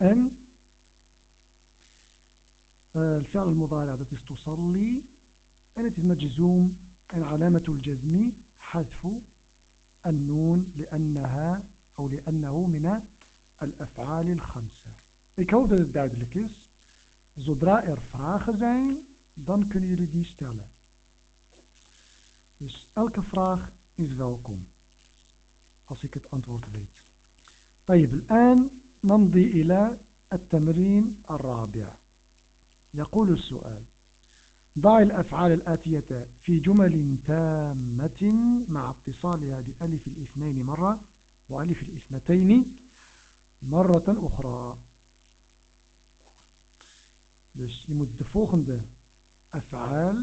[SPEAKER 1] أن آه، الفعل المضارع التي تصلي أنت مجزوم العلامة الجزم حذف النون لأنها أو لأنه من الأفعال الخمسة Ik hoop dat het duidelijk is. Zodra er vragen zijn, dan kunnen jullie die stellen. Dus elke vraag is welkom. Als ik het antwoord weet. طيب الآن نمضي إلى التمرين الرابع يقول السؤال ضع الأفعال الآتية في جمل تامة مع اتصالها بألف الاثنين مرة وألف الاثنتين مرة أخرى Dus je moet de volgende af'aal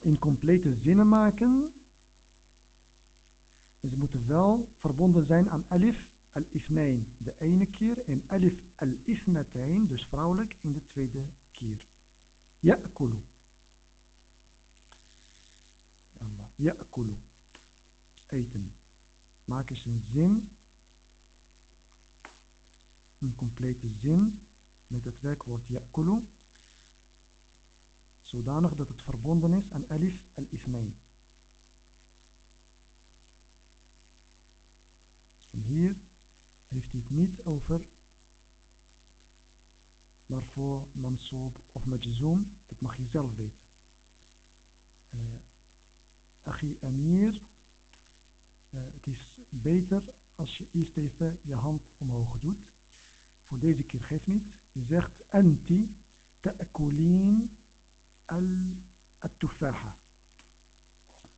[SPEAKER 1] in complete zinnen maken. En ze moeten wel verbonden zijn aan alif al-ithnain de ene keer en alif al-ithnatain, dus vrouwelijk, in de tweede keer. Ya'kulu. Ya'kulu. Eten. Maak eens een zin. Een complete zin met het werkwoord ya'kulu. Zodanig dat het verbonden is aan alif al-ithnain. En hier heeft hij het niet over voor mansoob of majzoom. Dat mag je zelf weten. Uh, Achi Amir, uh, het is beter als je eerst even je hand omhoog doet. Voor deze keer geeft niet. Je zegt anti ta'kulin al-tufaha.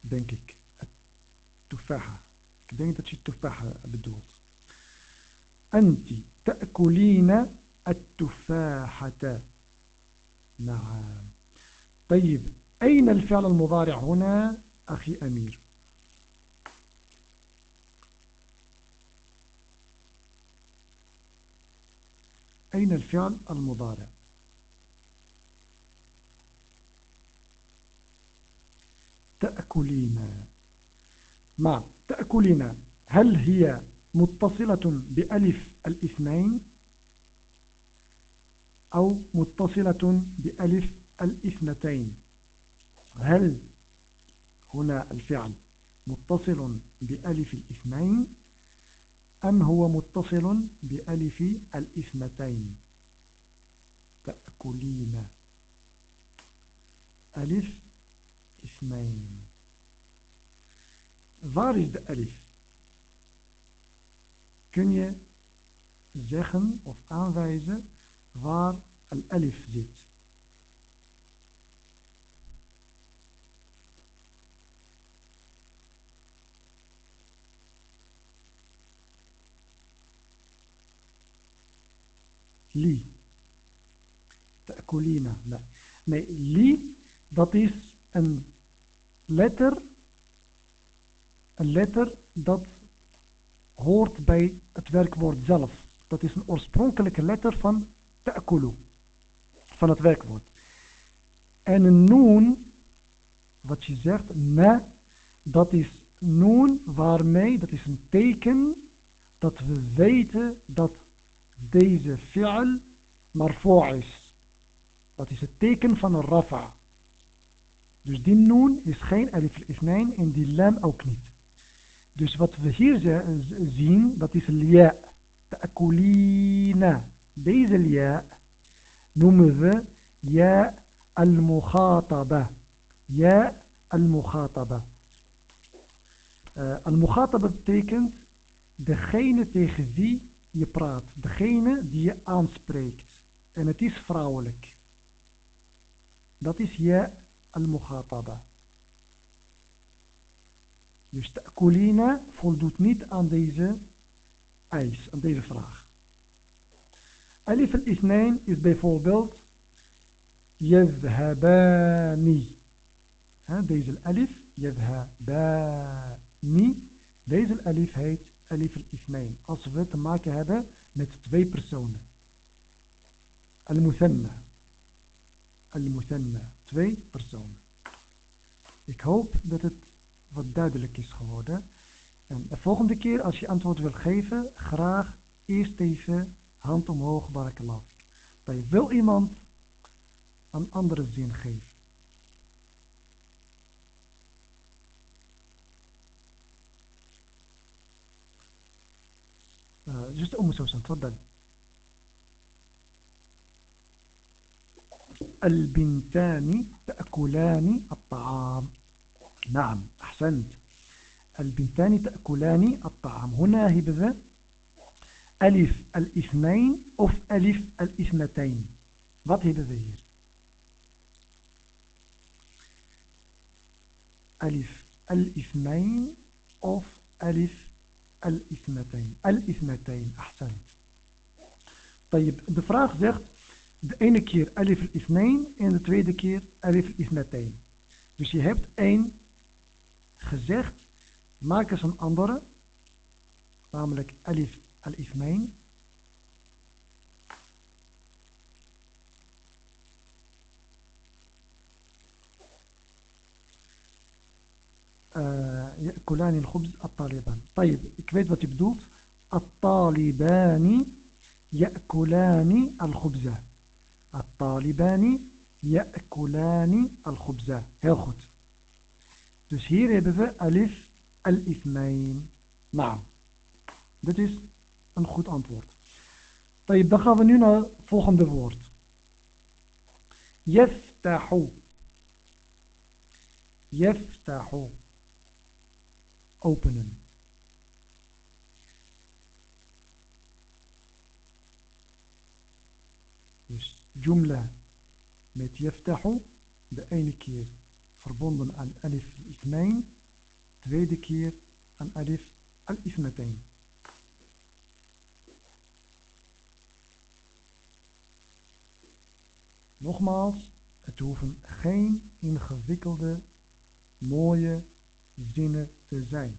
[SPEAKER 1] Denk ik. Tufaha. Ik denk dat. أنت تأكلين التفاحة نعم طيب أين الفعل المضارع هنا أخي أمير أين الفعل المضارع تأكلين. ما تأكلين هل هي متصلة بألف الاثنين أو متصلة بألف الاثنتين؟ هل هنا الفعل متصل بألف الاثنين أم هو متصل بألف الاثنتين؟ تأكلين. ألف Waar is de alif? Kun je zeggen of aanwijzen waar al-alif zit? li. Nee, li, dat is een letter, een letter dat hoort bij het werkwoord zelf. Dat is een oorspronkelijke letter van ta'kulu, van het werkwoord. En een noon, wat je zegt, na, dat is noon waarmee, dat is een teken dat we weten dat deze fi'al marfu' is. Dat is het teken van een rafa. Dus die noon is geen alif al-isnain en die lam ook niet. Dus wat we hier zien, dat is lia. Ta'kulina. Deze lia noemen we ja al-mukhataba. Ja al-mukhataba. Uh, al-mukhataba betekent degene tegen wie je praat. Degene die je aanspreekt. En het is vrouwelijk. Dat is ja al-mukhataba. Dus ta'kulina voldoet niet aan deze eis, aan deze vraag. Alif al-isnain is bijvoorbeeld yadhhabani. Deze alif, yadhhabani. Deze alif heet alif al-isnain. Als we te maken hebben met twee personen. Al-muthanna. Al-muthanna Twee personen. Ik hoop dat het wat duidelijk is geworden. En de volgende keer als je antwoord wil geven, graag eerst even hand omhoog, barakallah. Bij wil iemand een andere zin geven. جزء أم سوسن تفضل البنتان تأكلان الطعام. نعم أحسنت. البنتان تأكلان الطعام. هنا هبذا ألف الإثنين أف ألف الإثنتين. Wat hebben we hier أف ألف الإثنتين. الإثنتين أحسنت. طيب de vraag de ene keer alif al-ithnain en de tweede keer alif al-ithnatain. Dus je hebt één gezegd, maak eens een andere, namelijk alif al-ithnain. يأكلان الخبز الطالبان طيب ik weet wat je bedoelt الطالبان يأكلان الخبز At-talibani ya'kulani al-khubza. Heel goed. Dus hier hebben we alif al-ithmain. Naam. Dat is een goed antwoord. Dan gaan we nu naar het volgende woord. Yeftahu. Yeftahu. Openen. Jumla met yaftahu. De ene keer verbonden aan alif al-ithnain. Tweede keer aan alif al-ithnatain. Nogmaals, het hoeven geen ingewikkelde, mooie zinnen te zijn.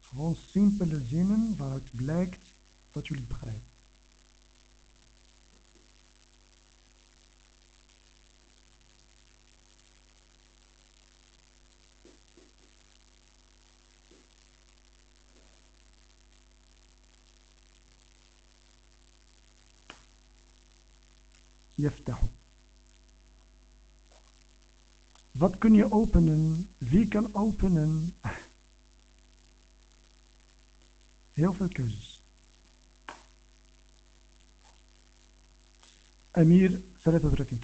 [SPEAKER 1] Gewoon simpele zinnen waaruit blijkt dat jullie begrijpen. yaftahu. Wat kun je openen? Wie kan openen? Heel veel keuzes. Amir, verder het rekken.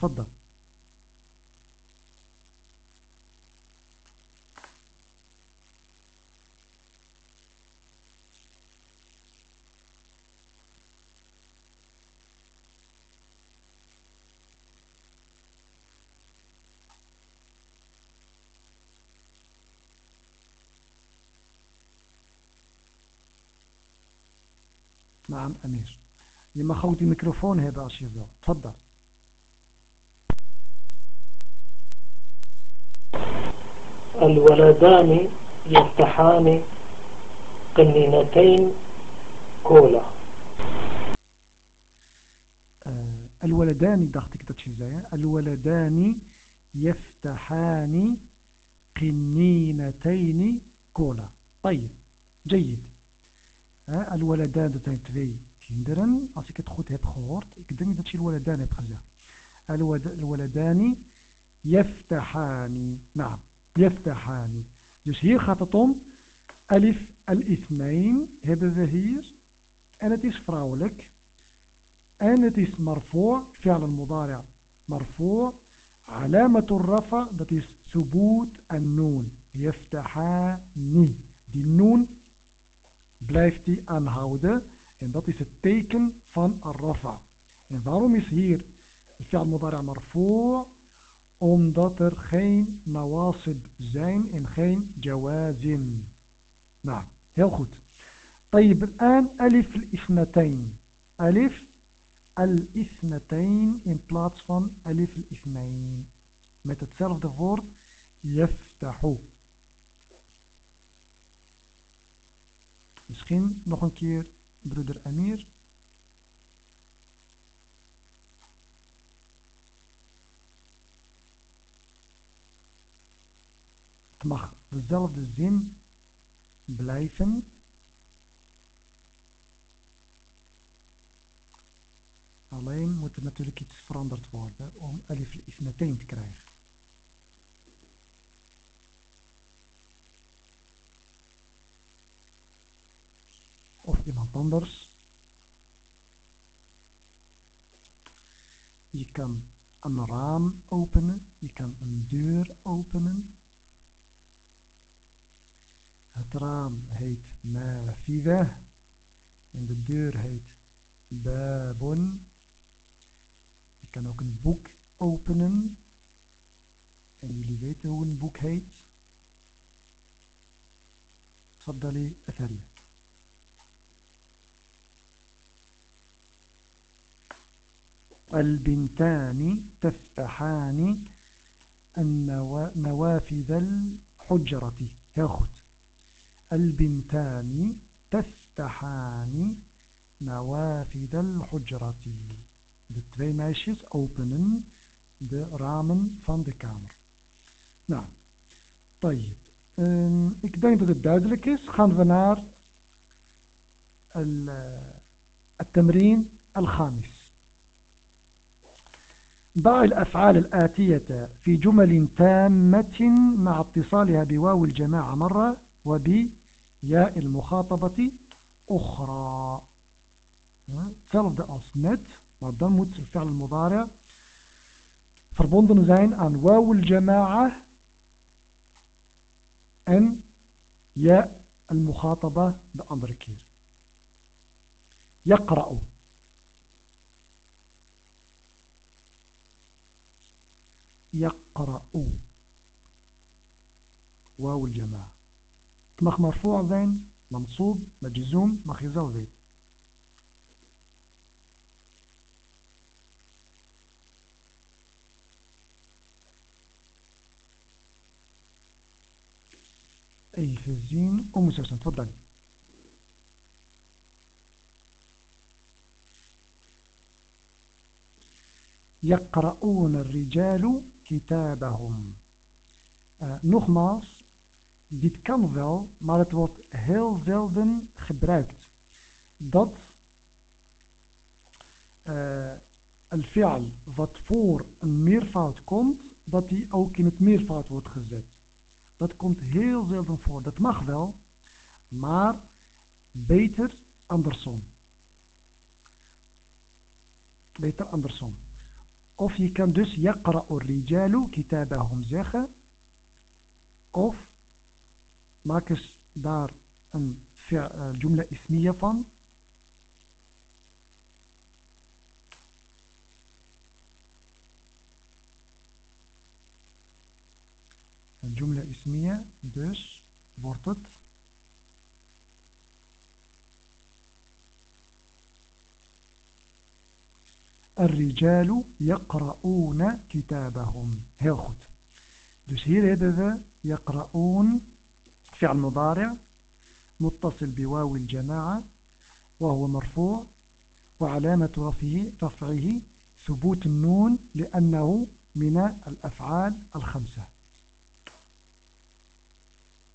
[SPEAKER 1] أمير Je mag ook die microfoon hebben als je wil. تفضل.
[SPEAKER 3] الولدان يفتحان قنينتين كولا
[SPEAKER 1] الولدان dacht ik dat je zei. الولدان يفتحان قنينتين كولا. طيب. جيد. Dat zijn twee kinderen. Als ik het goed heb gehoord. Ik denk dat je Al-Waladan hebt gezegd. Al-Waladani يفتحان نعم يفتحان dus hier gaat het om alif al-ithnain hebben we hier en het is vrouwelijk en het is marfu' fi'l al-mudari' marfu' علامة الرفع dat is ثبوت النون يفتحاني die noon blijft die aanhouden en dat is het teken van al-rafa en waarom is hier fi'al mudari' marfu' omdat er geen nawasib zijn en geen jawazim nou heel goed طيب الآن ألف الإثنتين ألف al-ithnatayn in plaats van alif al-ithnayn. Met hetzelfde woord yaftahu. Misschien nog een keer broeder Amir. Het mag dezelfde zin blijven. Alleen moet er natuurlijk iets veranderd worden om alif meteen te krijgen. Of iemand anders. Je kan een raam openen, je kan een deur openen. Het raam heet Nafida en de deur heet Babon. Je kan ook een boek openen. En jullie weten hoe een boek heet. تفضلي أثري البنتان تفتحان نوافذ الحجرة goed البنتان تفتحان نوافذ الحجرة De twee meisjes openen de ramen van de kamer. Nou, طيب. Um, ik denk dat het duidelijk is. Gaan we naar التمرين الخامس ضع الأفعال الآتية في جمل تامة مع اتصالها بواو الجماعة مرة وبياء المخاطبة أخرى. تلفد أس مت ودن الفعل المضارع. فربوندن زين عن واو الجماعة أن ياء المخاطبة بأمر كير. يقرأ. يقرأ واو الجماعة mag مرفوع zijn, منصوب, مجزوم, je zelf weten. even zien. Om Susan, تفضلي. يقرؤون الرجال kitabahum. Uh, nogmaals, dit kan wel, maar het wordt heel zelden gebruikt. Dat eh, een al-fi'al, wat voor een meervoud komt, dat die ook in het meervoud wordt gezet. Dat komt heel zelden voor. Dat mag wel, maar beter andersom. Beter andersom. Of je kan dus yaqra'u rijalu kitabahum zeggen. Of maak eens daar een uh, jumla ismiya van. Een jumla ismiya, dus wordt het الرجال يقرؤون كتابهم. heel goed dus hier hebben we يقرؤون فعل مضارع متصل بواو الجماعة وهو مرفوع وعلامة رفعه, رفعه ثبوت النون لأنه من الأفعال الخمسة.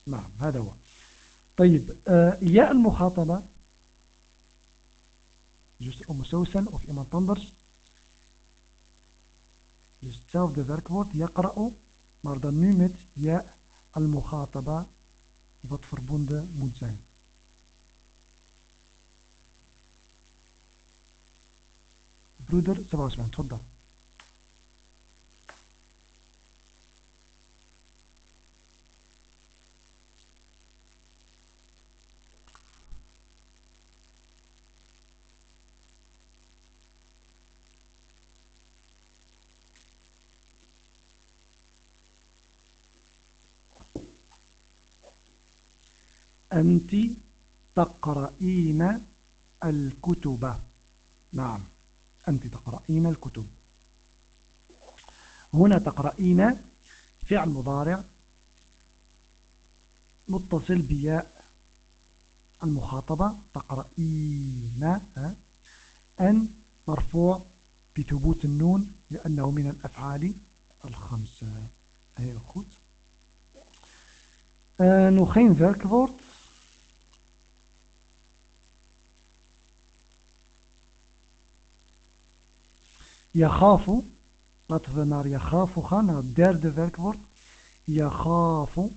[SPEAKER 1] نعم هذا هو. طيب آه ياء المخاطبة. جزء أم سوسن أو في إمان تنظر Dus hetzelfde werkwoord, yaqra'u, maar dan nu met ja al-mukhataba, wat verbonden moet zijn. broeder Sebasman, tfadda. أنت تقرأين الكتب نعم أنت تقرأين الكتب هنا تقرأين فعل مضارع متصل بياء المخاطبة تقرأين أن مرفوع بثبوت النون لأنه من الأفعال الخمسة هي goed. Uh, nog geen werkwoord. Yachafu. Laten we naar Yachafu gaan, naar het derde werkwoord. Yachafu.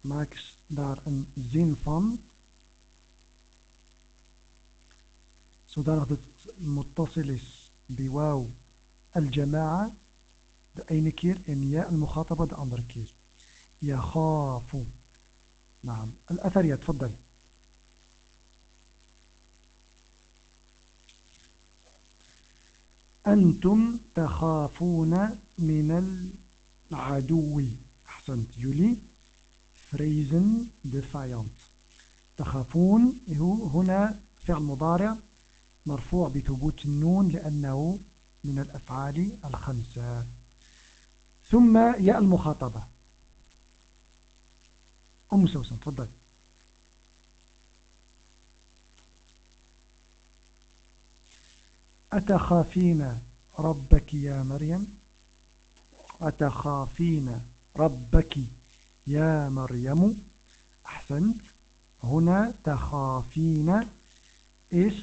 [SPEAKER 1] Maak daar een zin van. Zodat het muttassil is biwaw al-jama'a de ene keer en ja al-mukhataba de andere keer. Yakhafu. نعم الأثر يتفضل أنتم تخافون من العدو. أحسنت vrezen de vijand تخافون هنا فعل مضارع مرفوع بثبوت النون لأنه من الأفعال الخمسة. ثم ياء المخاطبة. أم سوسن تفضل. أتخافين ربك يا مريم؟ أتخافين ربك يا مريم؟ أحسنت. هنا تخافين. إيش؟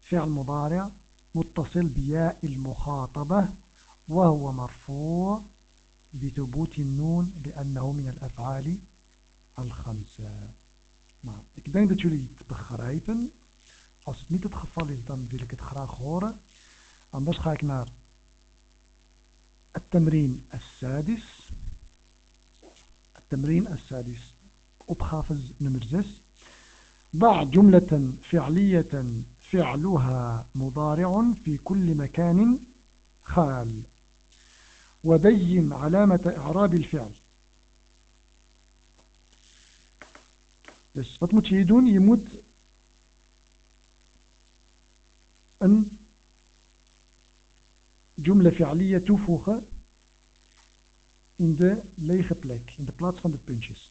[SPEAKER 1] فعل مضارع متصل بياء المخاطبة وهو مرفوع بثبوت النون لأنه من الأفعال الخمسة. Nou, ik denk dat jullie het begrijpen. Als het niet het geval is, dan wil ik het graag horen. Anders ga ik naar het tamrin as-sadis. Het tamrin as-sadis. Opgave nummer 6. ضع جملة فعلية فعلها مضارع في كل مكان خال وبين علامة إعراب الفعل Dus wat moet je doen? Je moet een jumla fi'aliyya toevoegen in de lege plek, in de plaats van de puntjes.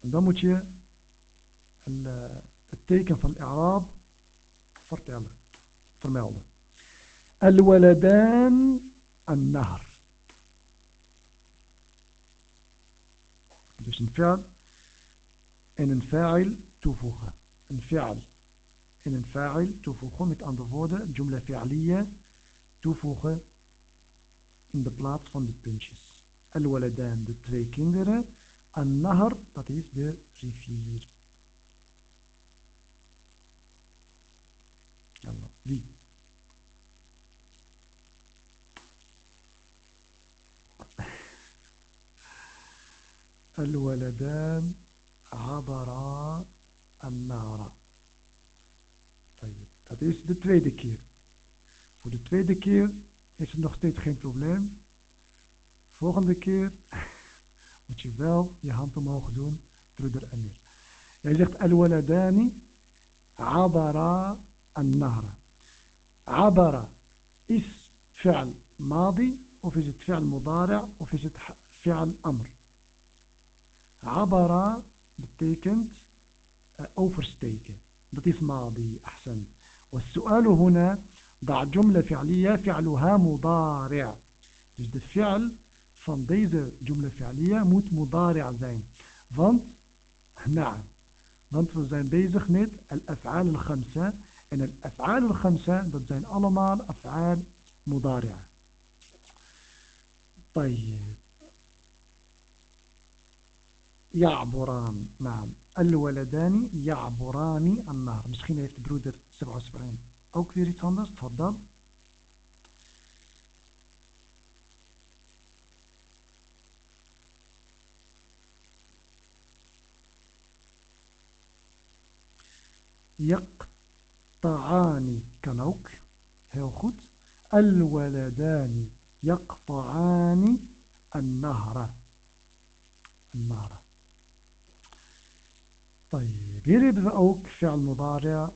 [SPEAKER 1] En dan moet je uh, het teken van i'raab vertellen, vermelden. Al-waladan an-nahr. Dus een fi'al en een fa'il toevoegen. Een fi'al en een fa'il toevoegen. Met andere woorden, jumla fi'aliyya toevoegen in de plaats van de puntjes. Al-waladan, de twee kinderen. An-nahar, dat is de rivier. Wie? الولدان habara annara. Dat is de tweede keer. Voor de tweede keer is het nog steeds geen probleem. Volgende keer moet je wel je hand omhoog doen, druder en meer. Hij zegt al-waladani abara an-nahra. Abara is fi'al madi of is het fi'al mudari' of is het fi'al amr. Abara betekent uh, oversteken dat is ماضي أحسن والسؤال هنا ضع جملة فعلية فعلها مضارع dus de fi'al van deze jumla fi'aliyya moet mudari' zijn want Nou, want we zijn bezig met al-af'al al-khamsa. En al-af'al al-khamsa, dat zijn allemaal af'al mudari'a. طيب يعبران نعم. الولدان يعبران النهر. misschien heeft de broeder 77 ook weer iets تفضل. يقطعان kan ook heel الولدان يقطعان النهر. النهر. طيب يريد أوك فعل مضارع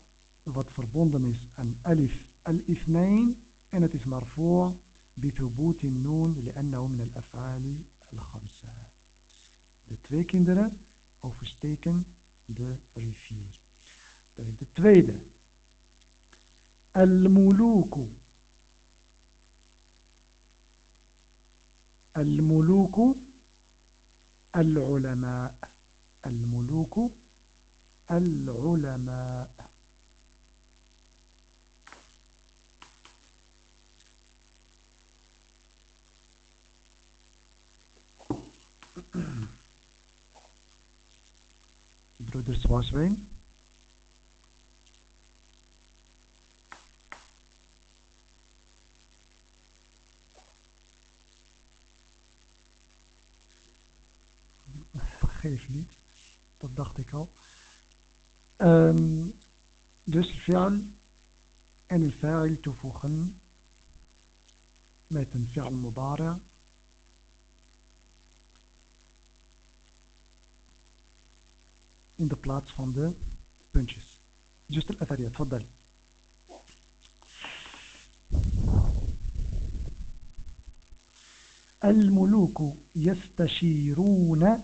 [SPEAKER 1] ظطفر بوندميس أن ألف الاثنين إن أنا مرفوع بثبوت النون لأنه من الأفعال الخمسة. لتري كندرة أو فشتيكن لريفير طيب التويدة الملوك. الملوك العلماء. الملوك العلماء العلماء Broeder Swaswijn. Vergeef niet, dat dacht ik al. Um, dus fi'al en een fa'il toevoegen met een fi'al mudari' in de plaats van de puntjes. Just al-athariya, tfaddal. الملوك يستشيرون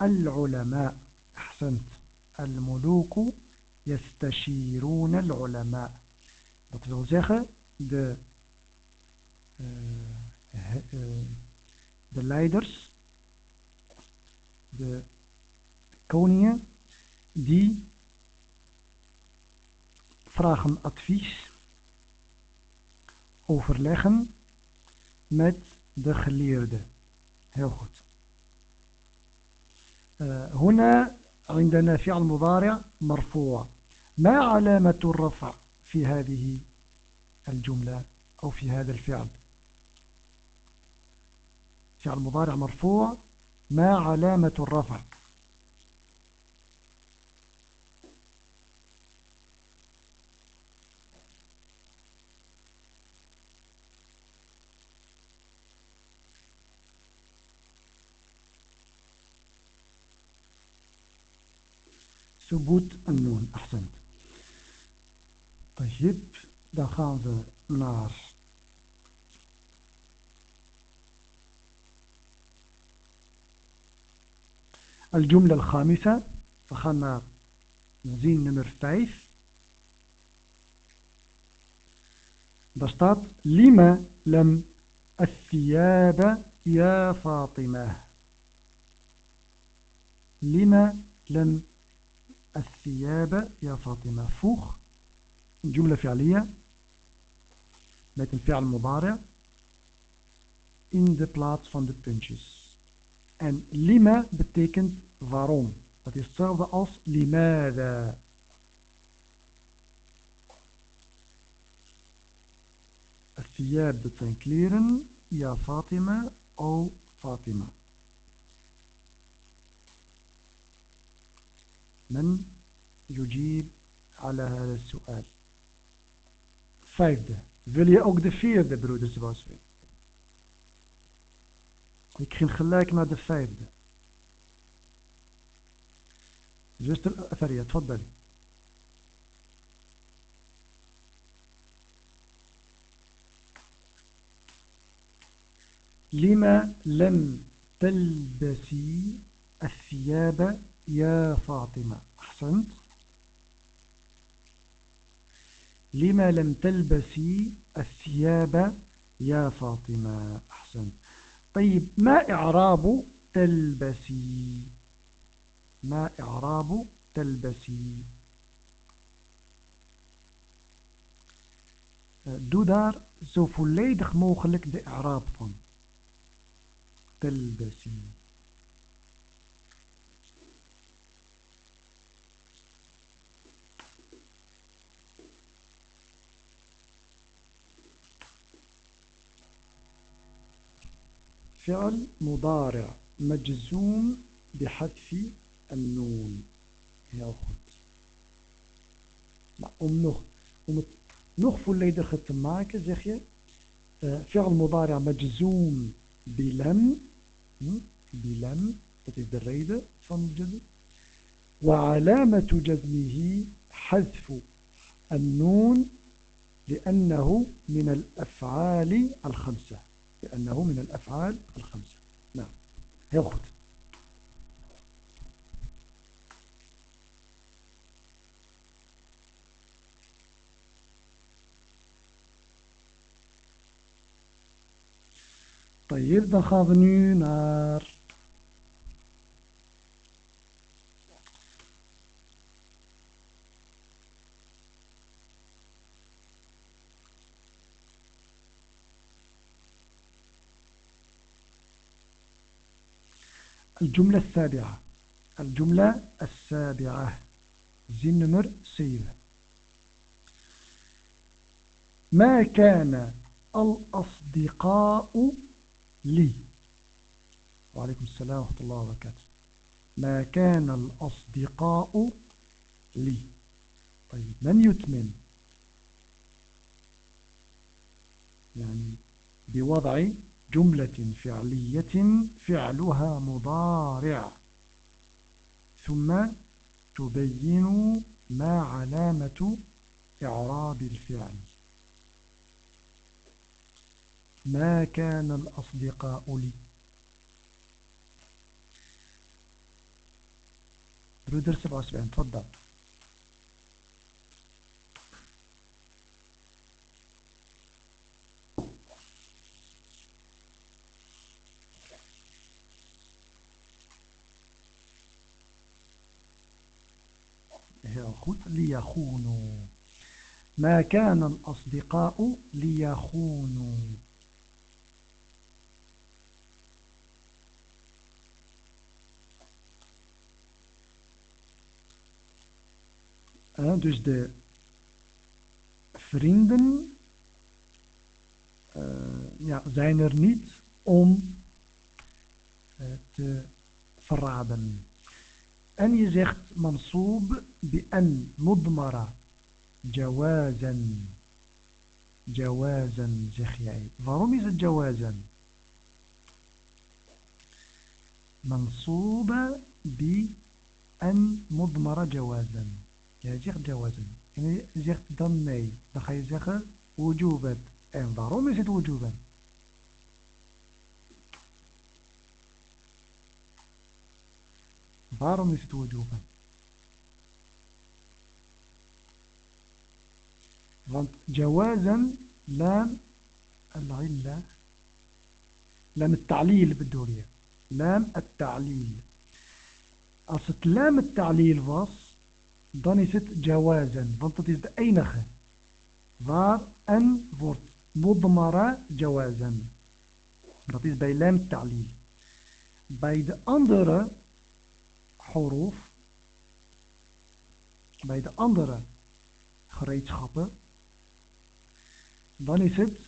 [SPEAKER 1] العلماء أحسنت الملوك يستشيرون العلماء dat wil zeggen de uh, uh, de leiders de koningen die vragen advies overleggen met de geleerden heel goed uh, هنا عندنا فعل مضارع مرفوع. ما علامة الرفع في هذه الجملة أو في هذا الفعل؟ فعل مضارع مرفوع. ما علامة الرفع؟ ثبوت النون. أحسنت. طيب gaan we naar الجملة الخامسة we naar zin nummer 5 daar staat لما لم الثياب يا فاطمة؟ لما لم الثياب يا فاطمة فوق جملة فعلية met een fi'al mudari in de plaats van de puntjes. En lima betekent waarom. Dat is hetzelfde als limada. الثياب dat zijn kleren. Ja Fatima, o Fatima. من يجيب على هذا السؤال vijfde wil je ook de vierde broeders was ik ging gelijk naar de vijfde zuster Afaria تفضلي لما لم تلبسي الثياب يا فاطمة أحسنت لما لم تلبسي الثياب يا فاطمة أحسنت طيب ما إعراب تلبسي ما إعراب تلبسي doe daar zo volledig mogelijk de Arab van. Telbesi. فعل مضارع مجزوم بحذف النون. heel goed maar om nog om het nog vollediger te فعل مضارع مجزوم بلم بلم dat is de وعلامة جزمه حذف النون لأنه من الأفعال الخمسة. لأنه من الأفعال الخمسة. نعم. goed طيب dan naar الجملة السابعة. الجملة السابعة. زين نمر 7 ما كان الأصدقاء لي؟ وعليكم السلام ورحمة الله وبركاته. ما كان الأصدقاء لي؟ طيب من يتمن؟ يعني بوضع جملة فعلية فعلها مضارع. ثم تبين ما علامة إعراب الفعل. ما كان الأصدقاء لي؟ برودر 77 تفضل. heel goed. Liyagunu. Ma kana al-asdiqa'u liyagunu. dus de vrienden uh, ja, zijn er niet om uh, te verraden. أن يزيخت منصوب بأن مضمرة جوازا. جوازا زخيعي فرمز جوازا. منصوب بأن مضمرة جوازا. يزيخ جوازا. يعني زيخت ضمي دخي زيخ وجوبا أن فرمزت وجوبا Waarom is het wujuban? Want jawazan laam al-illa laam het-ta'lil bedoel je. Laam het-ta'lil. Als het laam het-ta'lil was, dan is het jawazan, want dat is de enige waar en wordt mudmara jawazan. Dat is bij lam ta'lil. Bij de andere bij de andere gereedschappen, dan is het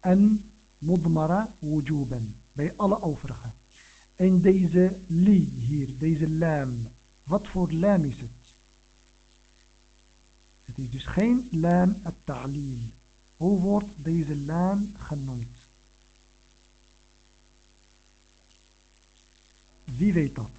[SPEAKER 1] en mudmara wujuban, bij alle overige. En deze li hier, deze lam, wat voor lam is het? Het is dus geen lam at-ta'lil. Hoe wordt deze lam genoemd? Wie weet dat?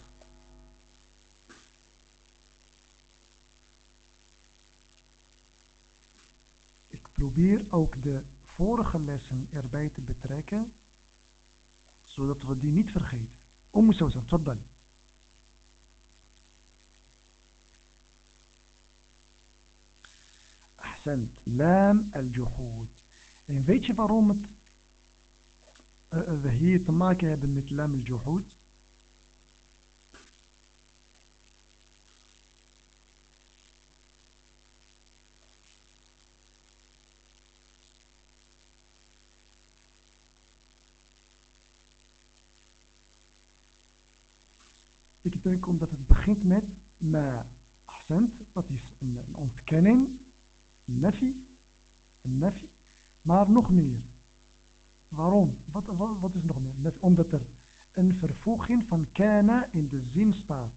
[SPEAKER 1] Ik probeer ook de vorige lessen erbij te betrekken, zodat we die niet vergeten. Om zo te tfaddal. Ahsant, lam al-juhud. En weet je waarom het, uh, we hier te maken hebben met lam al-juhud? Ik denk omdat het begint met ma accent, dat is een, ontkenning, een nafi, een nafi, maar nog meer. Waarom? Wat, wat, is nog meer? Net omdat er een vervoeging van kana in de zin staat.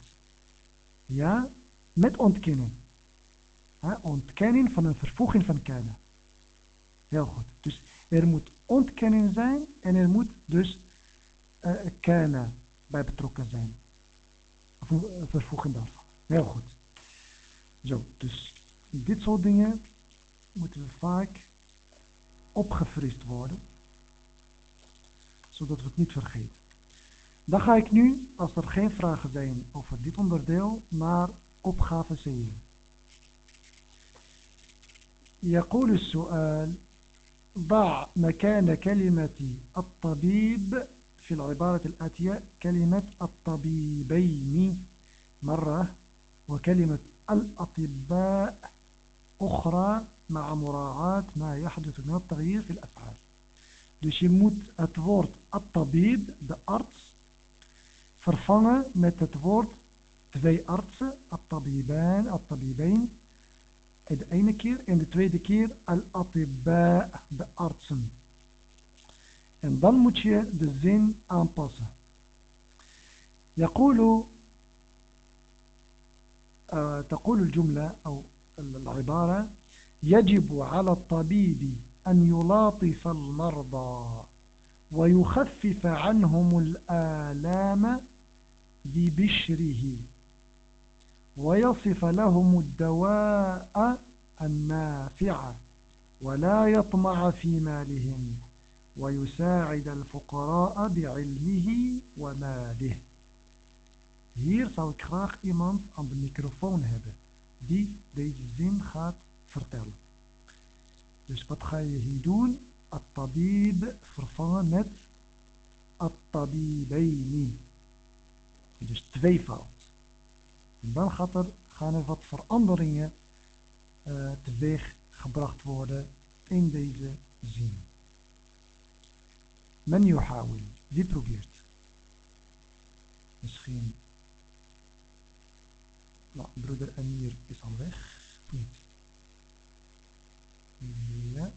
[SPEAKER 1] Ja, met ontkenning. Ontkenning van een vervoeging van kana. Heel goed. Dus er moet ontkenning zijn en er moet dus uh, kana bij betrokken zijn Of een vervoeging daarvan. Heel goed. Zo, dus dit soort dingen moeten we vaak opgefrist worden. Zodat we het niet vergeten. Dan ga ik nu, als er geen vragen zijn over dit onderdeel, naar opgave 7. يقول السؤال ضع مكان كلمة الطبيب في العبارة الآتية كلمة الطبيبين مرة وكلمة الأطباء أخرى مع مراعاة ما يحدث من التغيير في الأفعال Dus je moet het woord at-tabib, de arts, vervangen met het woord twee artsen, at-tabiban, at-tabibain. De ene keer en de tweede keer al-atibba, de artsen. En dan moet je de zin aanpassen. يقول تقول الجملة أو العبارة يجب على الطبيب أن يلاطف المرضى ويخفف عنهم الآلام ببشره ويصف لهم الدواء النافع ولا يطمع في مالهم ويساعد الفقراء بعلمه وماله Hier zou ik graag iemand aan de microfoon hebben die deze zin gaat vertellen. Dus wat ga je hier doen? At-tabib vervangen met at-tabibaini. Dus tweevoud. En dan gaat er, gaan er wat veranderingen uh, teweeg gebracht worden in deze zin. Men yuhawil. Wie probeert? Misschien nou, broeder Amir is al weg. Niet. Ja.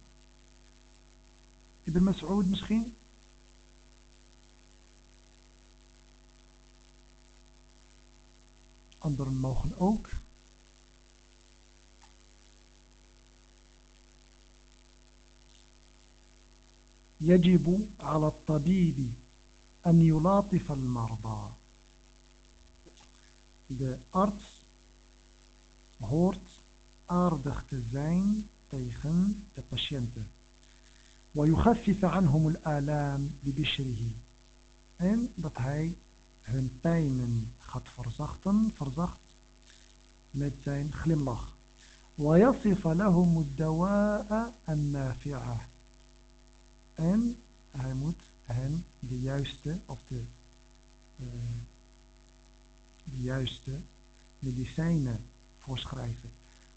[SPEAKER 1] Ibn Mas'ud misschien? Anderen mogen ook. يجب على الطبيب أن يلاطف المرضى. De arts hoort aardig te zijn tegen de patiënten. ويخفف عنهم الآلام ببشره en dat hij hun pijnen gaat verzachten, verzacht met zijn glimlach. ويصف لهم الدواء النافعة en hij moet hen de juiste of de, uh, de juiste medicijnen voorschrijven.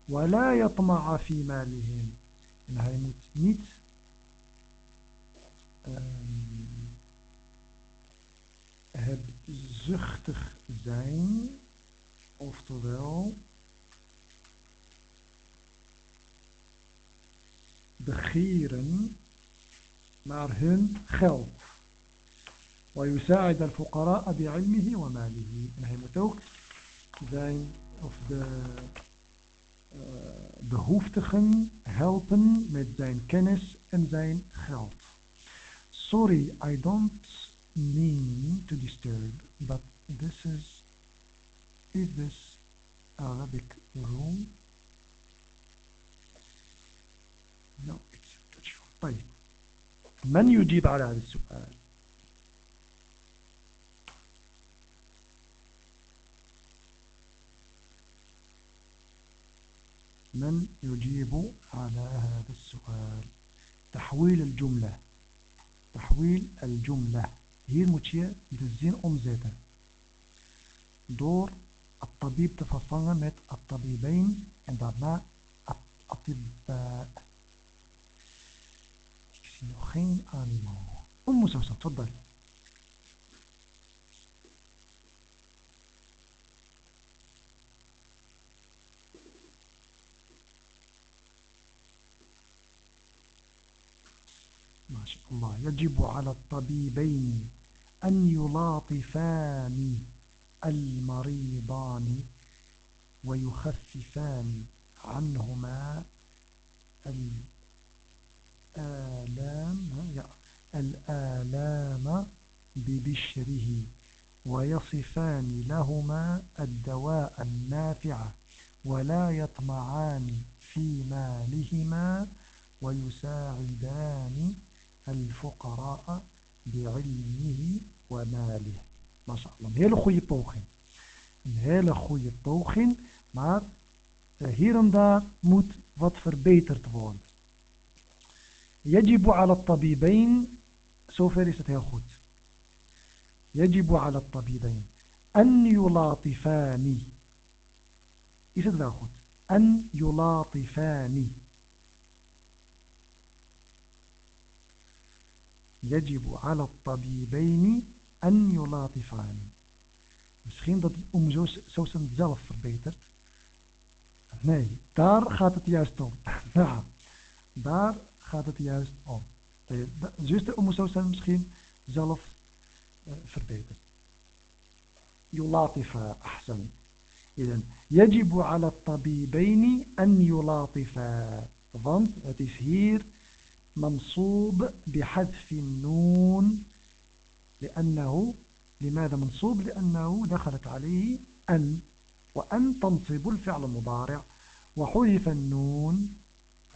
[SPEAKER 1] ولا يطمع في مالهم en hij moet niet um, hebzuchtig zijn oftewel begeren naar hun geld ويساعد الفقراء بعلمه وماله en hij moet ook zijn of de uh, behoeftigen helpen met zijn kennis en zijn geld. Sorry, I don't mean to disturb, but this is, is this Arabic rule? No, it's Dutch. طيب من يجيب على هذا السؤال؟ من يجيب على هذا السؤال؟ تحويل الجملة. تحويل الجملة. hier moet de zin omzetten door الطبيب vervangen met الطبيبين en daarna نوخين آمنة. أم سوسن تفضل. ما شاء الله. يجب على الطبيبين أن يلاطفان المريضان ويخففان عنهما الأمر الآلام الآلام ببشره ويصفان لهما الدواء النافع ولا يطمعان في مالهما ويساعدان الفقراء بعلمه وماله. ما شاء الله. een hele goede poging een hele goede poging maar hier en moet wat verbeterd worden يجب على الطبيبين zover is het heel goed يجب على الطبيبين أن يلاطفان is het wel goed أن يلاطفان يجب على الطبيبين أن يلاطفان Misschien dat om zo, zo zelf verbetert. Nee, daar gaat het juist om. daar gaat het juist om. Zuster om zo misschien zelf uh, verbetert. يلاطف أحسن إذن يجب على الطبيبين أن يلاطفا want het is hier منصوب بحذف النون لأنه لماذا منصوب لأنه دخلت عليه أن وأن تنصب الفعل المضارع وحذف النون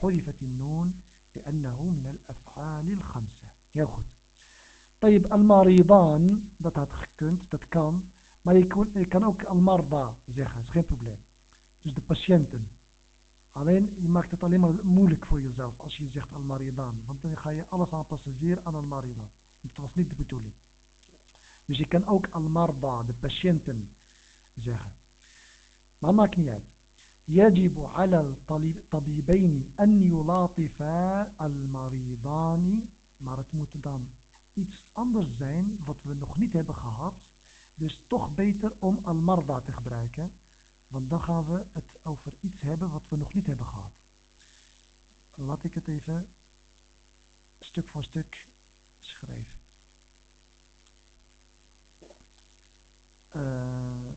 [SPEAKER 1] حذفت النون لأنه من الأفعال الخمسة يا خد طيب المريضان dat had gekund, dat kan maar je kan, je kan ook المرضى zeggen, is geen probleem dus de patiënten Alleen, je maakt het alleen maar moeilijk voor jezelf als je zegt al-maridan. Want dan ga je alles aanpassen weer aan al-maridan. Dat was niet de bedoeling. Dus je kan ook al-marda, de patiënten, zeggen. Maar maakt niet uit. يجب على الطبيبين أن يلاطفا المريضان maar het moet dan iets anders zijn wat we nog niet hebben gehad dus toch beter om al-marda te gebruiken want dan gaan we het over iets hebben wat we nog niet hebben gehad. Laat ik het even stuk voor stuk schrijven. Uh,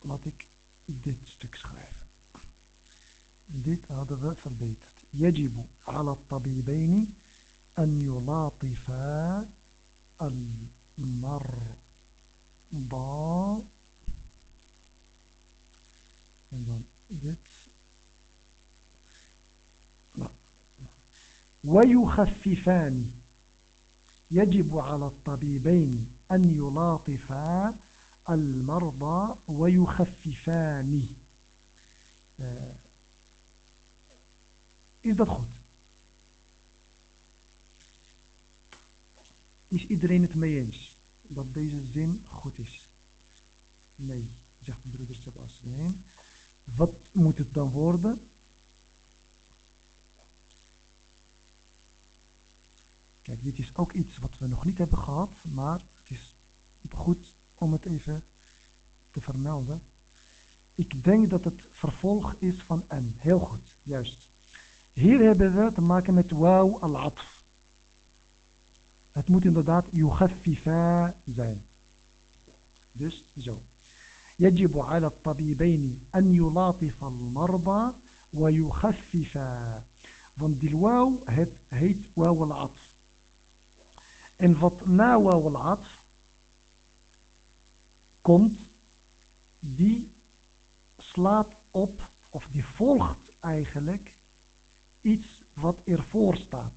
[SPEAKER 1] laat ik dit stuk schrijven. Dit hadden we verbeterd. يجب على الطبيبين أن يلاطفا المرء با en dan dit. ويخففان يجب على الطبيبين أن يلاطفا المرضى ويخففان uh, is dat goed? Is iedereen het mee eens? dat deze zin goed is. Nee, zegt de broeder Sebas. Nee. Wat moet het dan worden? Kijk, dit is ook iets wat we nog niet hebben gehad, maar het is goed om het even te vermelden. Ik denk dat het vervolg is van n. Heel goed, juist. Hier hebben we te maken met wauw al-atf. Het moet inderdaad yukhaffifa zijn. Dus zo. يجب على الطبيبين أن يلاطف المرضى ويخففا want die wauw het heet wauw al-atf en wat na wauw al-atf komt die slaat op of die volgt eigenlijk iets wat ervoor staat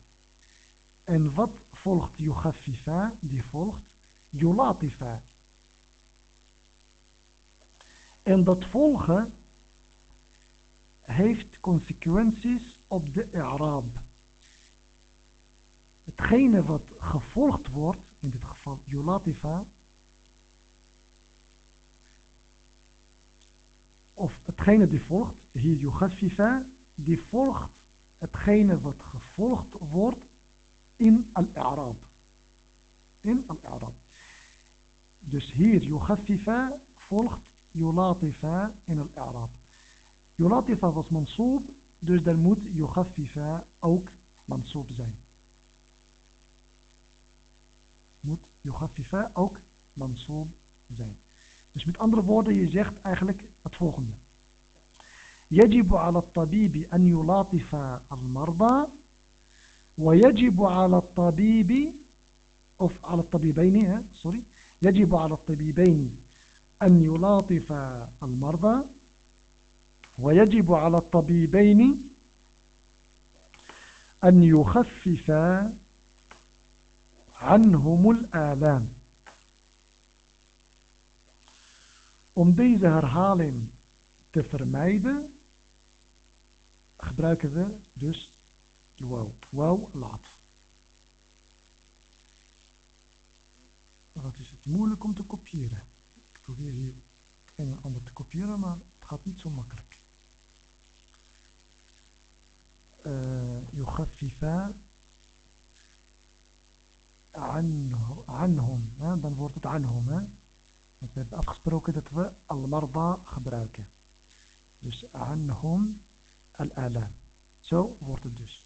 [SPEAKER 1] en wat volgt yukhaffifa? Die volgt yulatifa. En dat volgen heeft consequenties op de i'raab. Hetgene wat gevolgd wordt, in dit geval yulatifa, of hetgene die volgt, hier yukhaffifa, die volgt hetgene wat gevolgd wordt in al-i'rab. In al-i'rab. Dus hier yukhaffifa volgt yulatifa in al-i'rab. Yulatifa was mansoob Dus dan moet yukhaffifa ook mansoob zijn. Moet yukhaffifa ook mansoob zijn. Dus met andere woorden, je zegt eigenlijk het volgende. يجب على الطبيب أن يلاطف المرضى ويجب على الطبيب أو على الطبيبين سوري يجب على الطبيبين أن يلاطف المرضى ويجب على الطبيبين أن يخفف عنهم الآلام Om deze herhaling te vermijden, gebruiken we dus wauw. Wauw laat. Wat is het moeilijk om te kopiëren. Ik probeer hier een en ander te kopiëren, maar het gaat niet zo makkelijk. يخفف عنه عنهم dan wordt het عنهم Want we hebben afgesproken dat we al-marda gebruiken. Dus anhum al-ala. Zo wordt het dus.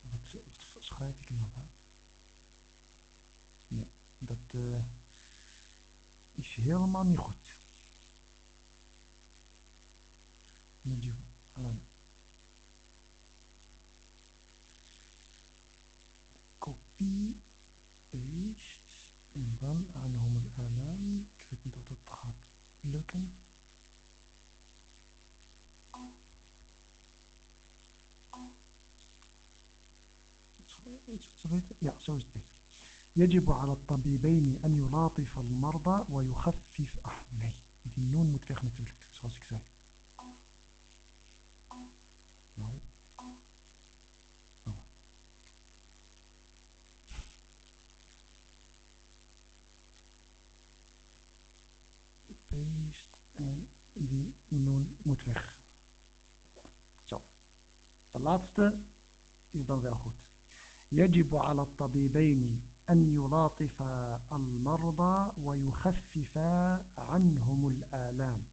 [SPEAKER 1] Wat schrijf ik nog aan? Nee, dat uh, is helemaal niet goed. Ah. Kopie, is... gaat lukken. Ja, zo is het. يجب على الطبيبين أن يلاطف المرضى ويخفف آه nee, die noon moet weg. paste en die noon moet weg. Zo. De laatste is dan wel goed. يجب على الطبيبين أن يلاطف المرضى ويخفف عنهم الآلام.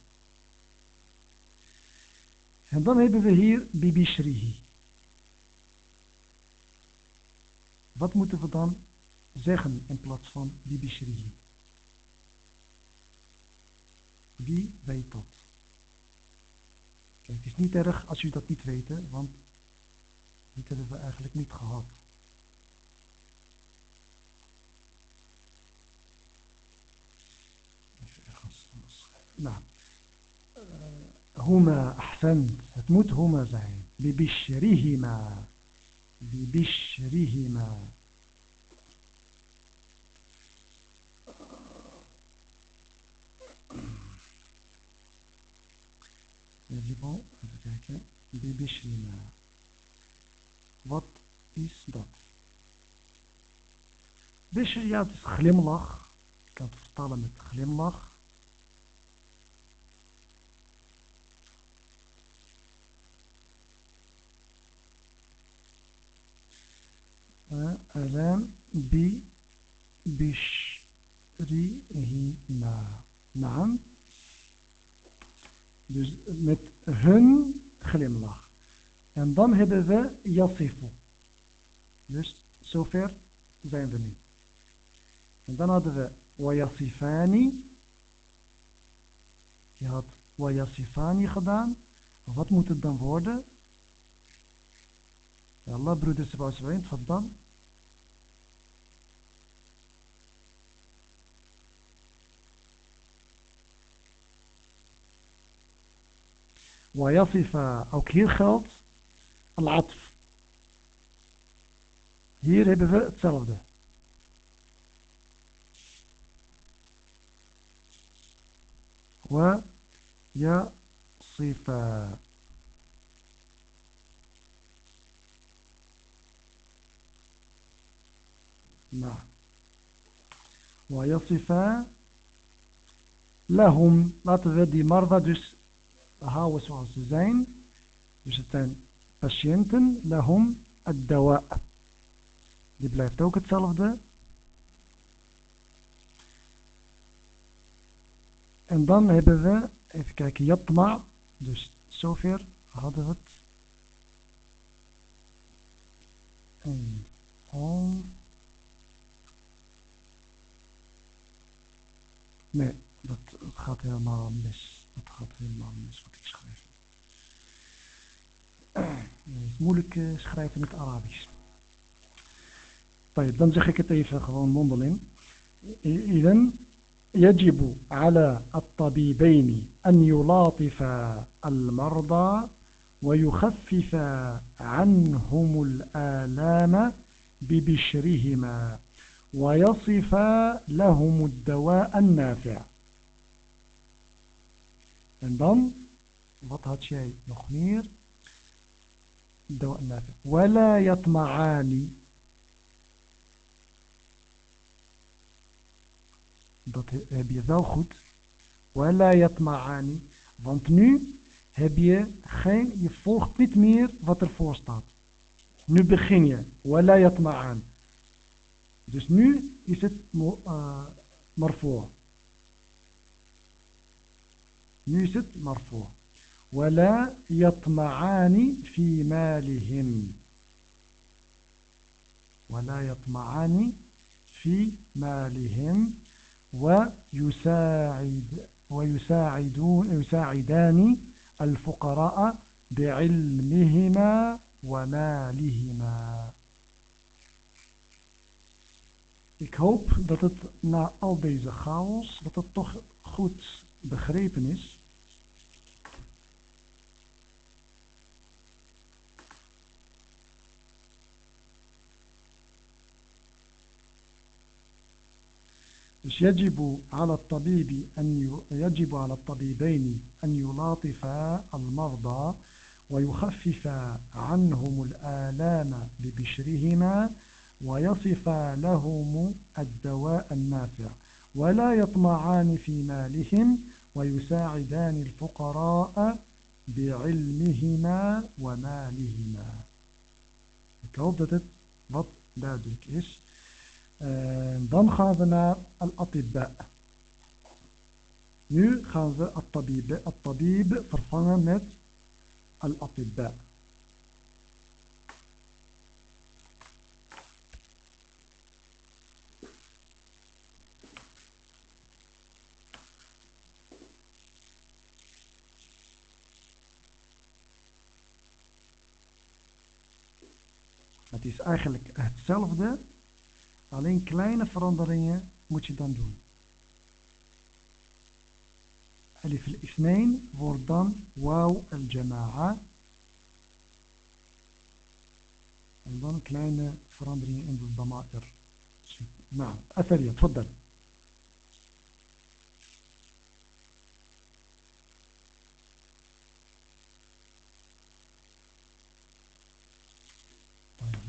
[SPEAKER 1] En dan hebben we hier bibishrihi. Wat moeten we dan zeggen in plaats van bibishrihi? Wie weet dat? Kijk, het is niet erg als u dat niet weet, want dit hebben we eigenlijk niet gehad. Nou, uh, huma ahsend. Het moet huma zijn. Bibishrihima. Bibishrihima. يجب أن تتحكي ببشرنا. What is that? بشر يا تس خلملخ كانت فرطالة مت ألم ب بشري هي نعم. Dus met hun glimlach. En dan hebben we Yassifu. Dus zover zijn we nu. En dan hadden we Wayasifani. Je had Wayasifani gedaan. Wat moet het dan worden? Allah broeders, wat dan? ويصف أو خلط العطف. هير هبه فالتصرف ده صفه نعم ويصف لهم لا تفيد مرضى دوس behouden zoals ze zijn. Dus het zijn patiënten, lahum ad-dawa. Die blijft ook hetzelfde. En dan hebben we, even kijken, yatma. Dus zover hadden we het. En al. Nee, dat gaat helemaal mis. Dat gaat helemaal mis wat ik schrijf. Moeilijk uh, schrijven het Arabisch. طيب dan zeg ik het even gewoon mondeling. إذن يجب على الطبيبين أن يلاطفا المرضى ويخففا عنهم الآلام ببشرهما ويصفا لهم الدواء النافع En dan, wat had jij nog meer? الدواء النافع ولا يطمعان dat heb je wel goed ولا يطمعان want nu heb je geen, je volgt niet meer wat ervoor staat. Nu begin je. Wala yatma'an. Dus nu is het uh, marfu. Nu marfu. ولا يطمعان في مالهم ولا يطمعان في مالهم ويساعد ويساعدون يساعدان الفقراء بعلمهما ومالهما Ik hoop dat het na al deze chaos, dat het toch goed begrepen is. Dus يجب على الطبيب أن يجب على الطبيبين أن يلاطفا المرضى ويخففا عنهم الآلام ببشرهما ويصفا لهم الدواء النافع ولا يطمعان في مالهم ويساعدان الفقراء بعلمهما ومالهما. Ik hoop dat het wat duidelijk is. En dan gaan we naar al-atibba. Nu gaan we al-tabib al vervangen met al-atibba. Het is eigenlijk hetzelfde Alleen kleine veranderingen moet je dan doen. Alif al-Isnain wordt dan waw al-Jama'a. En dan kleine veranderingen in de dama'ir. Nou, أثريا تفضل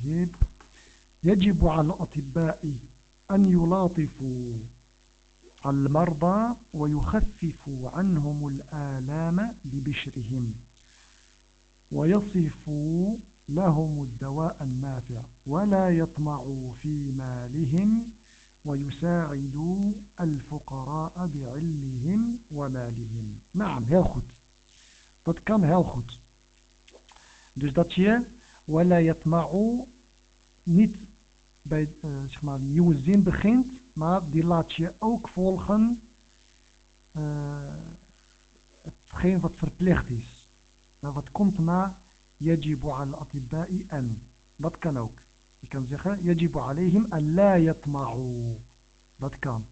[SPEAKER 1] طيب يجب على الأطباء أن يلاطفوا المرضى ويخففوا عنهم الآلام ببشرهم ويصفوا لهم الدواء النافع ولا يطمعوا في مالهم ويساعدوا الفقراء بعلمهم ومالهم. نعم heel goed dat kan heel goed dus dat je ولا يطمعوا niet bij uh, zeg maar, een nieuwe zin begint, maar die laat je ook volgen uh, hetgeen wat verplicht is. Nou, wat komt na yajibu al atibai en. Dat kan ook. Je kan zeggen yajibu alayhim an la yatma'u. Dat kan.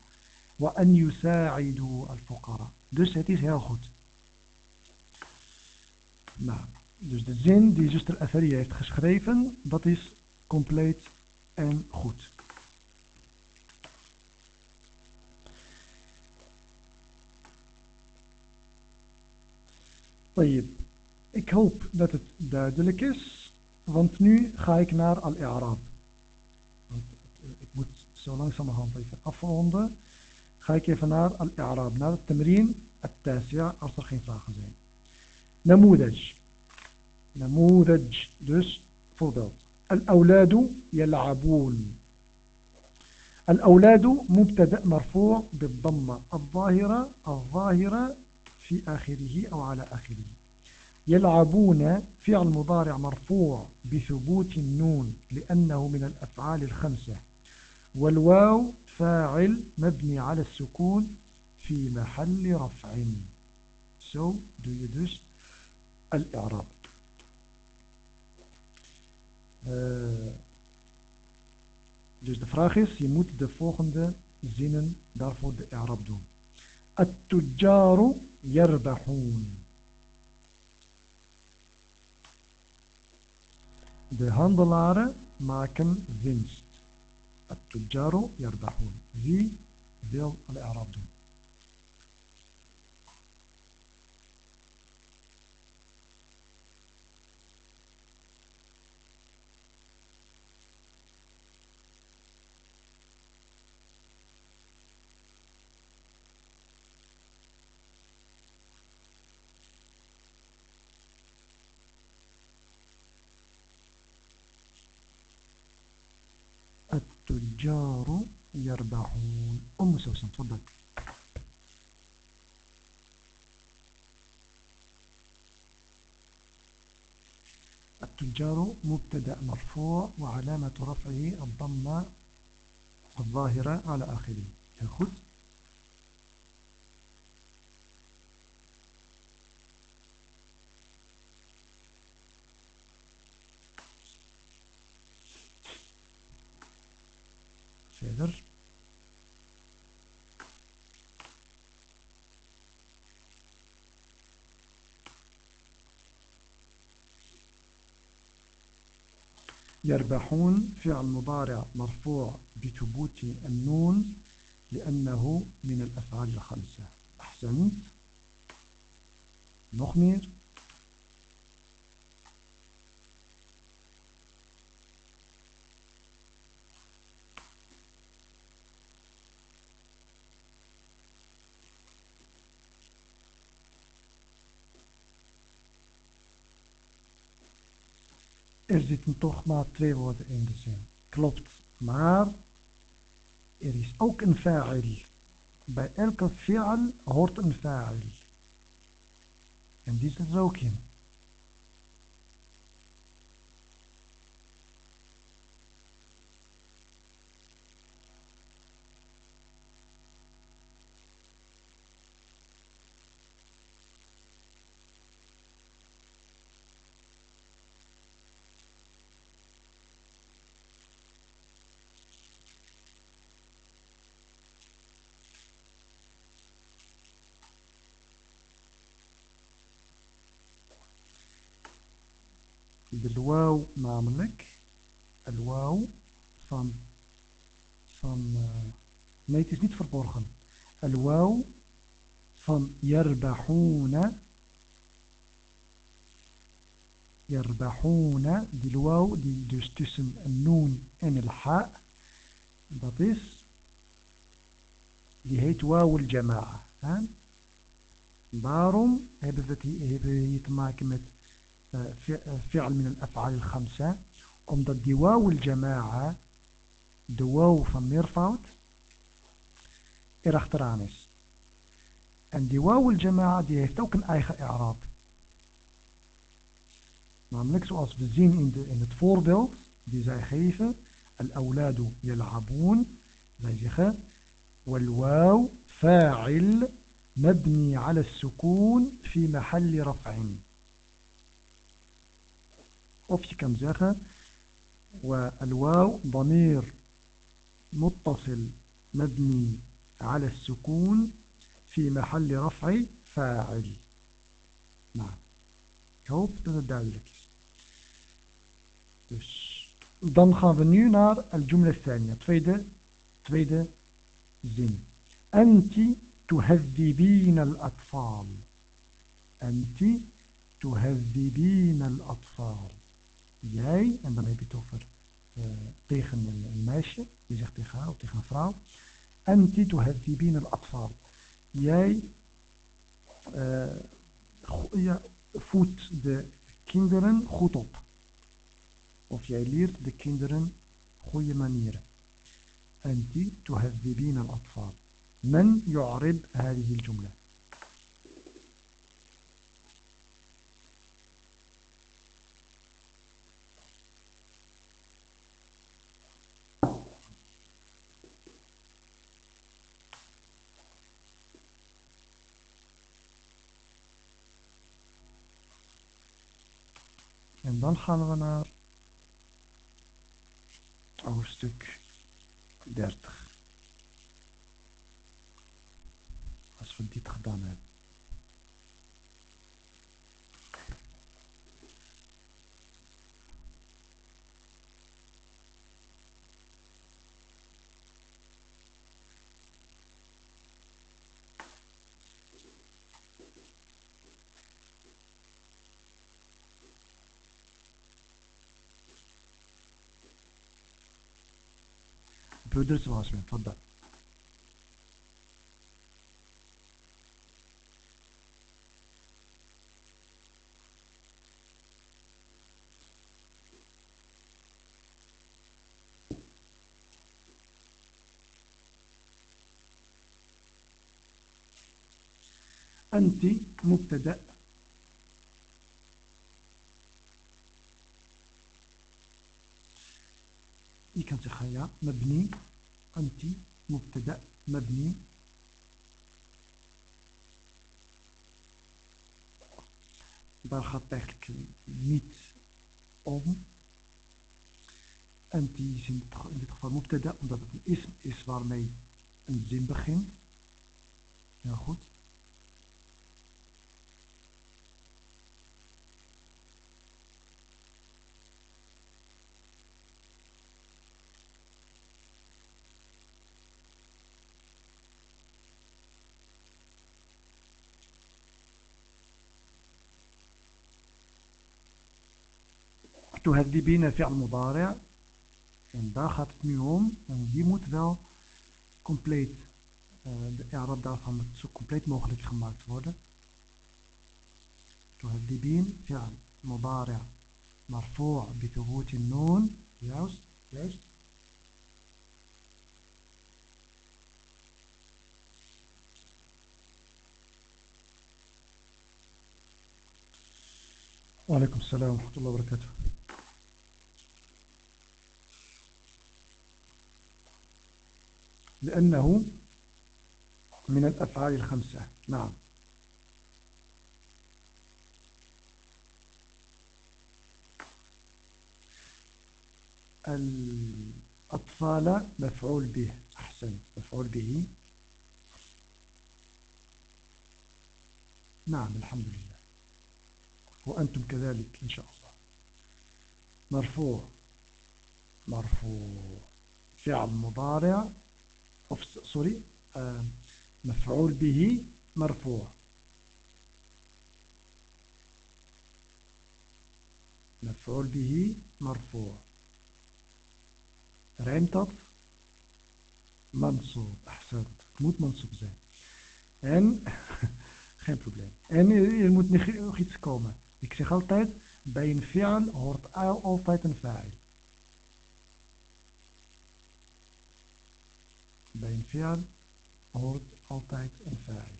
[SPEAKER 1] Wa an yusa'idu al fuqara. Dus het is heel goed. Nou, dus de zin die zuster Afaria heeft geschreven, dat is compleet en goed. Ik hoop dat het duidelijk is, want nu ga ik naar al-i'raab. Ik moet zo langzamerhand even afronden. Ga ik even naar al-i'raab, naar het tamrien, het tasja, als er geen vragen zijn. Namoedaj. Namoedaj, dus voorbeeld. الأولاد يلعبون. الأولاد مبتدأ مرفوع بالضمة الظاهرة الظاهرة في آخره أو على آخره. يلعبون فعل مضارع مرفوع بثبوت النون لأنه من الأفعال الخمسة. والواو فاعل مبني على السكون في محل رفع. Doe je dus al-i'rab. Uh, dus de vraag is, je moet de volgende zinnen daarvoor de i'rab doen. التجار يربحون De handelaren maken winst. التجار يربحون. Wie wil al-i'rab doen? التجار يربحون. أم سوسن تفضل. التجار مبتدأ مرفوع وعلامة رفعه الضمة الظاهرة على آخره. heel verder. يربحون فعل مضارع مرفوع بثبوت النون لأنه من الأفعال الخمسة. أحسنت. nog Er zitten toch maar twee woorden in de zin. Klopt. Maar er is ook een fa'il. Bij elke fi'al hoort een fa'il. En die zit er ook in. بالواو نعملك الواو فان آه، فان ما يتزنيت في البورخن الواو فان يربحون يربحون دي الواو دي تسم النون ان الحاء بطيس دي هيت واو الجماعة ها؟ بارم هبذتي هبذتي تماك مت فعل من الأفعال الخمسة. أمضى دواو الجماعة. دواو فميرفاوت إرخترانس. أن دواو الجماعة دي هيفتوكن أيخ إعراب. نعملك سؤال في الزين إن التفوربيل دي زي خيفة. الأولاد يلعبون. زي جيخة والواو فاعل مبني على السكون في محل رفعين Of je kan zeggen والواو ضمير متصل مبني على السكون في محل رفع فاعل نعم ik hoop dat het duidelijk is dus dan gaan we nu naar al-jumla thania tweede tweede zin أنت تهذبين الأطفال أنت تهذبين الأطفال jij, en dan heb je het over uh, tegen een, een, meisje, die zegt tegen haar of tegen een vrouw, anti tuhathibin al-atfal. Jij uh, ja, voedt de kinderen goed op. Of jij leert de kinderen goede manieren. أنت تهذبين الأطفال من يعرب هذه الجملة En dan gaan we naar hoofdstuk 30. Als we dit gedaan hebben. بودرس واسمه تفضل. أنت مبتدأ Je kan zeggen ja, mabni, anti, mubtada, mabni. Daar gaat het eigenlijk niet om. Anti is in dit geval mubtada, omdat het een ism is waarmee een zin begint. Ja goed. تهذبين فعل مضارع en daar gaat het nu om en die moet wel compleet uh, de Arab daarvan moet zo compleet mogelijk gemaakt worden تهذبين فعل مضارع مرفوع بثبوت النون juist juist وعليكم السلام ورحمة الله وبركاته لأنه من الأفعال الخمسة. نعم. الأطفال مفعول به أحسن. مفعول به. نعم الحمد لله. وأنتم كذلك إن شاء الله. مرفوع. مرفوع. فعل مضارع. of sorry uh, مفعول به مرفوع مفعول به مرفوع rijmt dat منصوب احسنت het moet منصوب zijn en geen probleem en er moet nog iets komen ik zeg altijd bij een fi'al hoort altijd een fa'il Bij een fi'al hoort altijd een fa'il.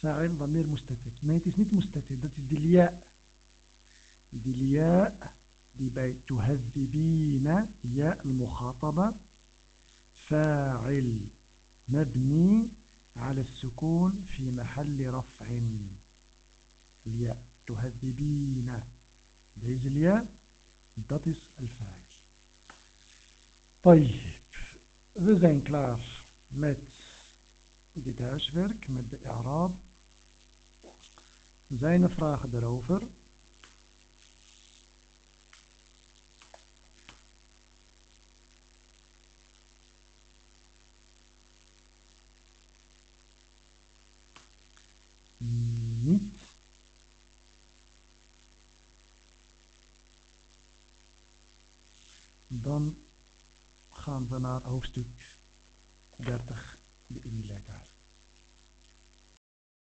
[SPEAKER 1] فاعل ضمير مستتر nee het is niet مستتر dat is de lia de lia die bij تهذبين ياء المخاطبة فاعل مبني على السكون في محل رفع. الياء تهذبين. ليس الياء دطس الفاعل. طيب we zijn klaar met dit huiswerk met de اعراب zijn er vragen niet. Dan gaan we naar hoofdstuk 30, de Unilegaal.